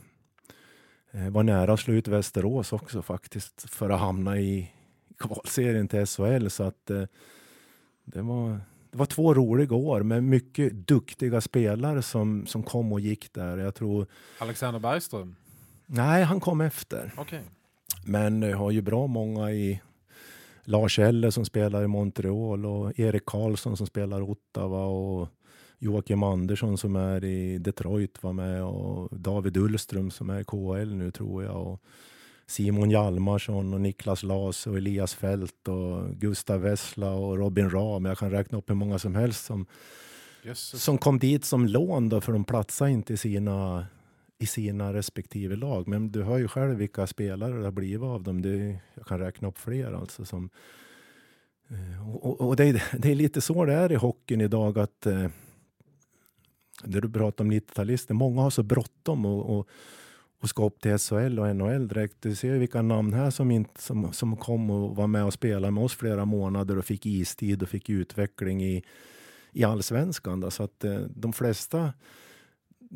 eh var nära att slå ut Västerås också faktiskt för att hamna i kvalserien till SHL. Så att eh, det var, det var två roliga år med mycket duktiga spelare som, som kom och gick där. Jag tror, Alexander Bergström. nej han kom efter. Okej. Men jag har ju bra många i Lars Elle som spelar i Montreal och Erik Karlsson som spelar i Ottawa och Joakim Andersson som är i Detroit var med och David Ullström som är i KHL nu tror jag och Simon Hjalmarsson och Niklas Las och Elias Fält och Gustav Vessla och Robin Ram. Jag kan räkna upp hur många som helst som, som kom dit som lån då för de platsade inte i sina, i sina respektive lag. Men du hör ju själv vilka spelare det har blivit av dem. Det, jag kan räkna upp fler alltså som eh, och, och- och det, är, det är lite så det är i hockeyn idag att eh, det du pratar om 90-talister, många har så bråttom och, och, och ska upp till SHL och NHL direkt. Du ser ju vilka namn här som, inte, som, som kom och var med och spelade med oss flera månader och fick istid och fick utveckling i, i allsvenskan. Då. Så att eh, de flesta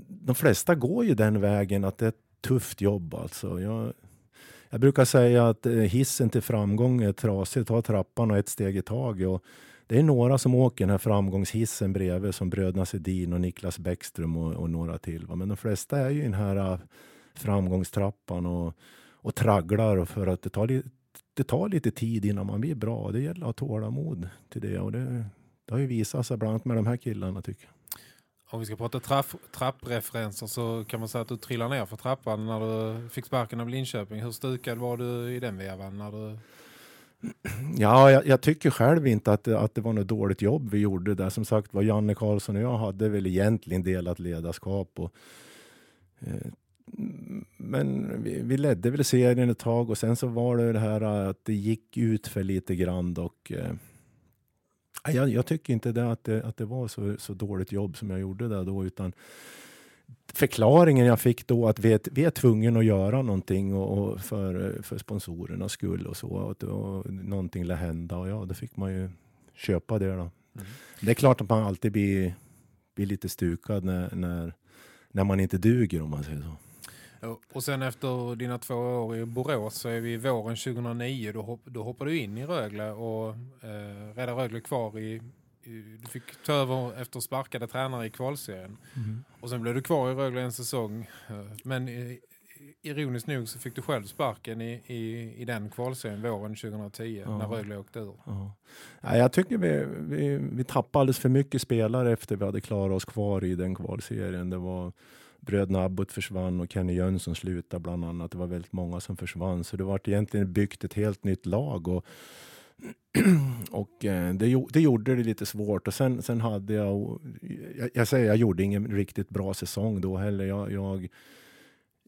de flesta går ju den vägen att det är ett tufft jobb alltså. Jag, jag brukar säga att eh, hissen till framgång är trasig, ta trappan och ett steg i taget. Och det är några som åker den här framgångshissen bredvid som bröderna Sedin och Niklas Bäckström och, och några till. Va? Men de flesta är ju i den här framgångstrappan och, och tragglar och för att det tar, li, det tar lite tid innan man blir bra. Det gäller att ha tålamod till det och det, det har ju visat sig bland annat med de här killarna tycker jag. Om vi ska prata trapp, trappreferenser så kan man säga att du trillade ner för trappan när du fick sparken av Linköping. Hur stukad var du i den vevan? När du... Ja, jag, jag tycker själv inte att det, att det var något dåligt jobb vi gjorde där. Som sagt var Janne Karlsson och jag hade väl egentligen delat ledarskap. Och, eh, men vi, vi ledde väl serien ett tag och sen så var det det här att det gick ut för lite grann och eh, Jag, jag tycker inte det att, det att det var så, så dåligt jobb som jag gjorde där då, utan förklaringen jag fick då att vi är, vi är tvungna att göra någonting och, och för, för sponsorernas skull och så. Och, och någonting lär hända och ja, då fick man ju köpa det då. Mm. Det är klart att man alltid blir, blir lite stukad när, när, när man inte duger om man säger så. Och sen efter dina två år i Borås så är vi våren 2009. Då, hopp, då hoppar du in i Rögle och eh, räddar Rögle kvar i, i, Du fick ta över efter sparkade tränare i kvalserien. Mm. Och sen blev du kvar i Rögle en säsong. Men ironiskt nog så fick du själv sparken i, i, i den kvalserien våren 2010 ja. när Rögle åkte ur. Ja. Ja, jag tycker vi, vi, vi tappade alldeles för mycket spelare efter vi hade klarat oss kvar i den kvalserien. Det var bröderna Abbott försvann och Kenny Jönsson slutade bland annat. Det var väldigt många som försvann. Så det var egentligen byggt ett helt nytt lag. Och, och eh, det, det, gjorde det lite svårt. Och sen, sen hade jag, jag, jag säger jag gjorde ingen riktigt bra säsong då heller. Jag, jag,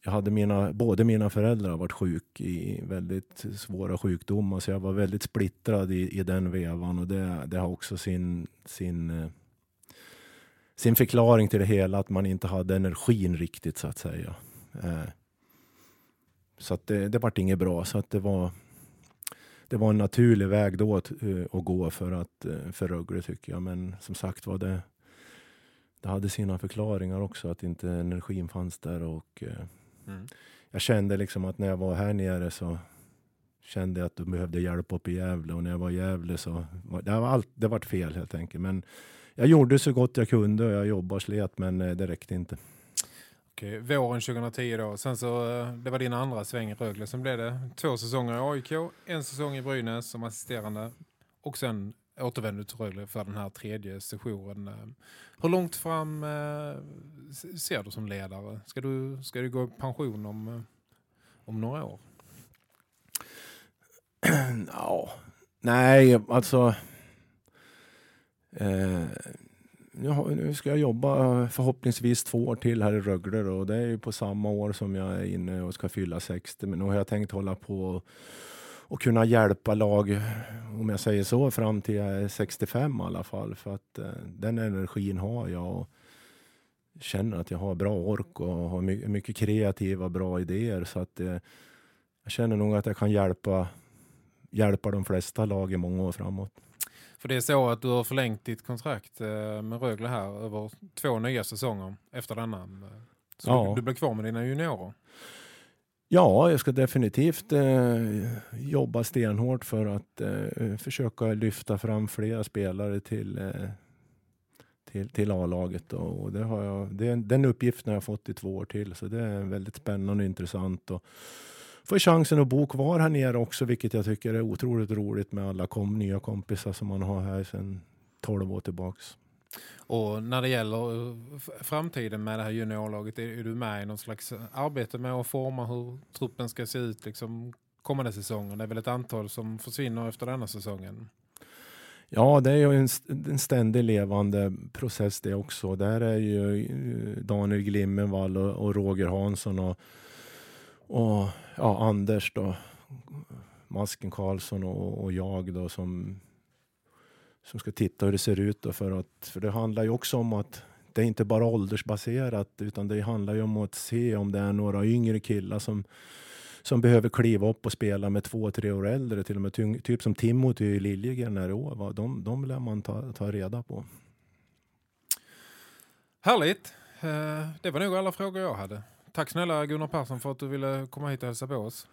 jag hade mina, både mina föräldrar varit sjuk i väldigt svåra sjukdomar. Så jag var väldigt splittrad i, i den vevan. Och det, det har också sin, sin eh, sin förklaring till det hela, att man inte hade energin riktigt så att säga. Eh, så att det, det vart inget bra. Så att det var, det var en naturlig väg då att, uh, att gå för, att, uh, för Rögle tycker jag. Men som sagt var det, det hade sina förklaringar också, att inte energin fanns där. Och, mm. Jag kände liksom att när jag var här nere så kände jag att du behövde hjälp upp i Gävle och när jag var i Gävle så var det, var allt, det vart fel helt enkelt. Men jag gjorde så gott jag kunde och jag jobbade och slet men eh, det räckte inte. Okej, våren 2010 då. Sen så, eh, det var din andra sväng i Rögle. Sen blev det två säsonger i AIK, en säsong i Brynäs som assisterande och sen återvände du till Rögle för den här tredje sessionen. Eh, hur långt fram ser du som ledare? Ska du, ska du gå i pension om, om några år? ja, nej, alltså Eh, nu ska jag jobba eh, förhoppningsvis två år till här i Rögle och det är ju på samma år som jag är inne och ska fylla 60. Men nu har jag tänkt hålla på och kunna hjälpa lag, om jag säger så, fram till jag är 65 i alla fall. För att eh, den energin har jag och känner att jag har bra ork och har mycket, mycket kreativa, bra idéer. Så att eh, jag känner nog att jag kan hjälpa, hjälpa de flesta lag i många år framåt. För det är så att du har förlängt ditt kontrakt eh, med Rögle här över två nya säsonger efter denna. Så ja. du, du blir kvar med dina juniorer? Ja, jag ska definitivt eh, jobba stenhårt för att eh, försöka lyfta fram fler spelare till, eh, till, till A-laget. Och det har jag, det, den uppgiften har jag fått i två år till, så det är väldigt spännande och intressant. Och, får chansen att bo kvar här nere också, vilket jag tycker är otroligt roligt med alla kom, nya kompisar som man har här sedan 12 år tillbaks. Och när det gäller eh, framtiden med det här juniorlaget, är, du med i någon slags arbete med att forma hur truppen ska se ut liksom kommande säsongen? Det är väl ett antal som försvinner efter denna säsongen? Ja, det är ju en, en ständig levande process det också. Där är ju eh, Daniel Glimmenvall och, och Roger Hansson och och ja, Anders då, Masken Karlsson och, och jag då som, som ska titta hur det ser ut. Då för, att, för det handlar ju också om att det är inte bara åldersbaserat utan det handlar ju om att se om det är några yngre killar som, som behöver kliva upp och spela med två, tre år äldre. Till och med typ som Timothy Liljegren här i år. De, de lär man ta, ta reda på. Härligt! Eh, det var nog alla frågor jag hade. Tack snälla Gunnar Persson för att du ville komma hit och hälsa på oss.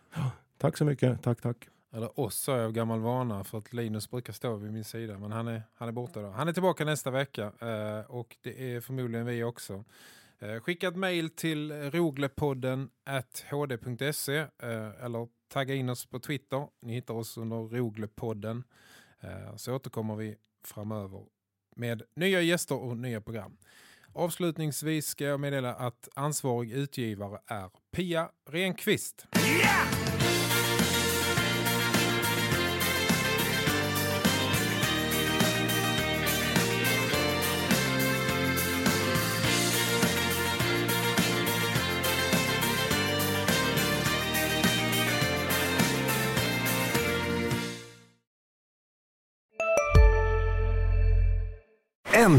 Tack så mycket. Tack, tack. Eller oss sa jag av gammal vana för att Linus brukar stå vid min sida. Men han är, han är borta då. Han är tillbaka nästa vecka eh, och det är förmodligen vi också. Eh, skicka ett mejl till roglepodden at hd.se eh, eller tagga in oss på Twitter. Ni hittar oss under roglepodden. Så återkommer vi framöver med nya gäster och nya program. Avslutningsvis ska jag meddela att ansvarig utgivare är Pia Renqvist. Yeah!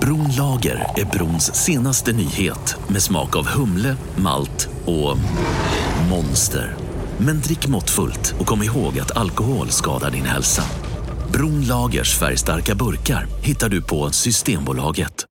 Bronlager är brons senaste nyhet med smak av humle, malt och monster. Men drick måttfullt och kom ihåg att alkohol skadar din hälsa. Bronlagers färgstarka burkar hittar du på Systembolaget.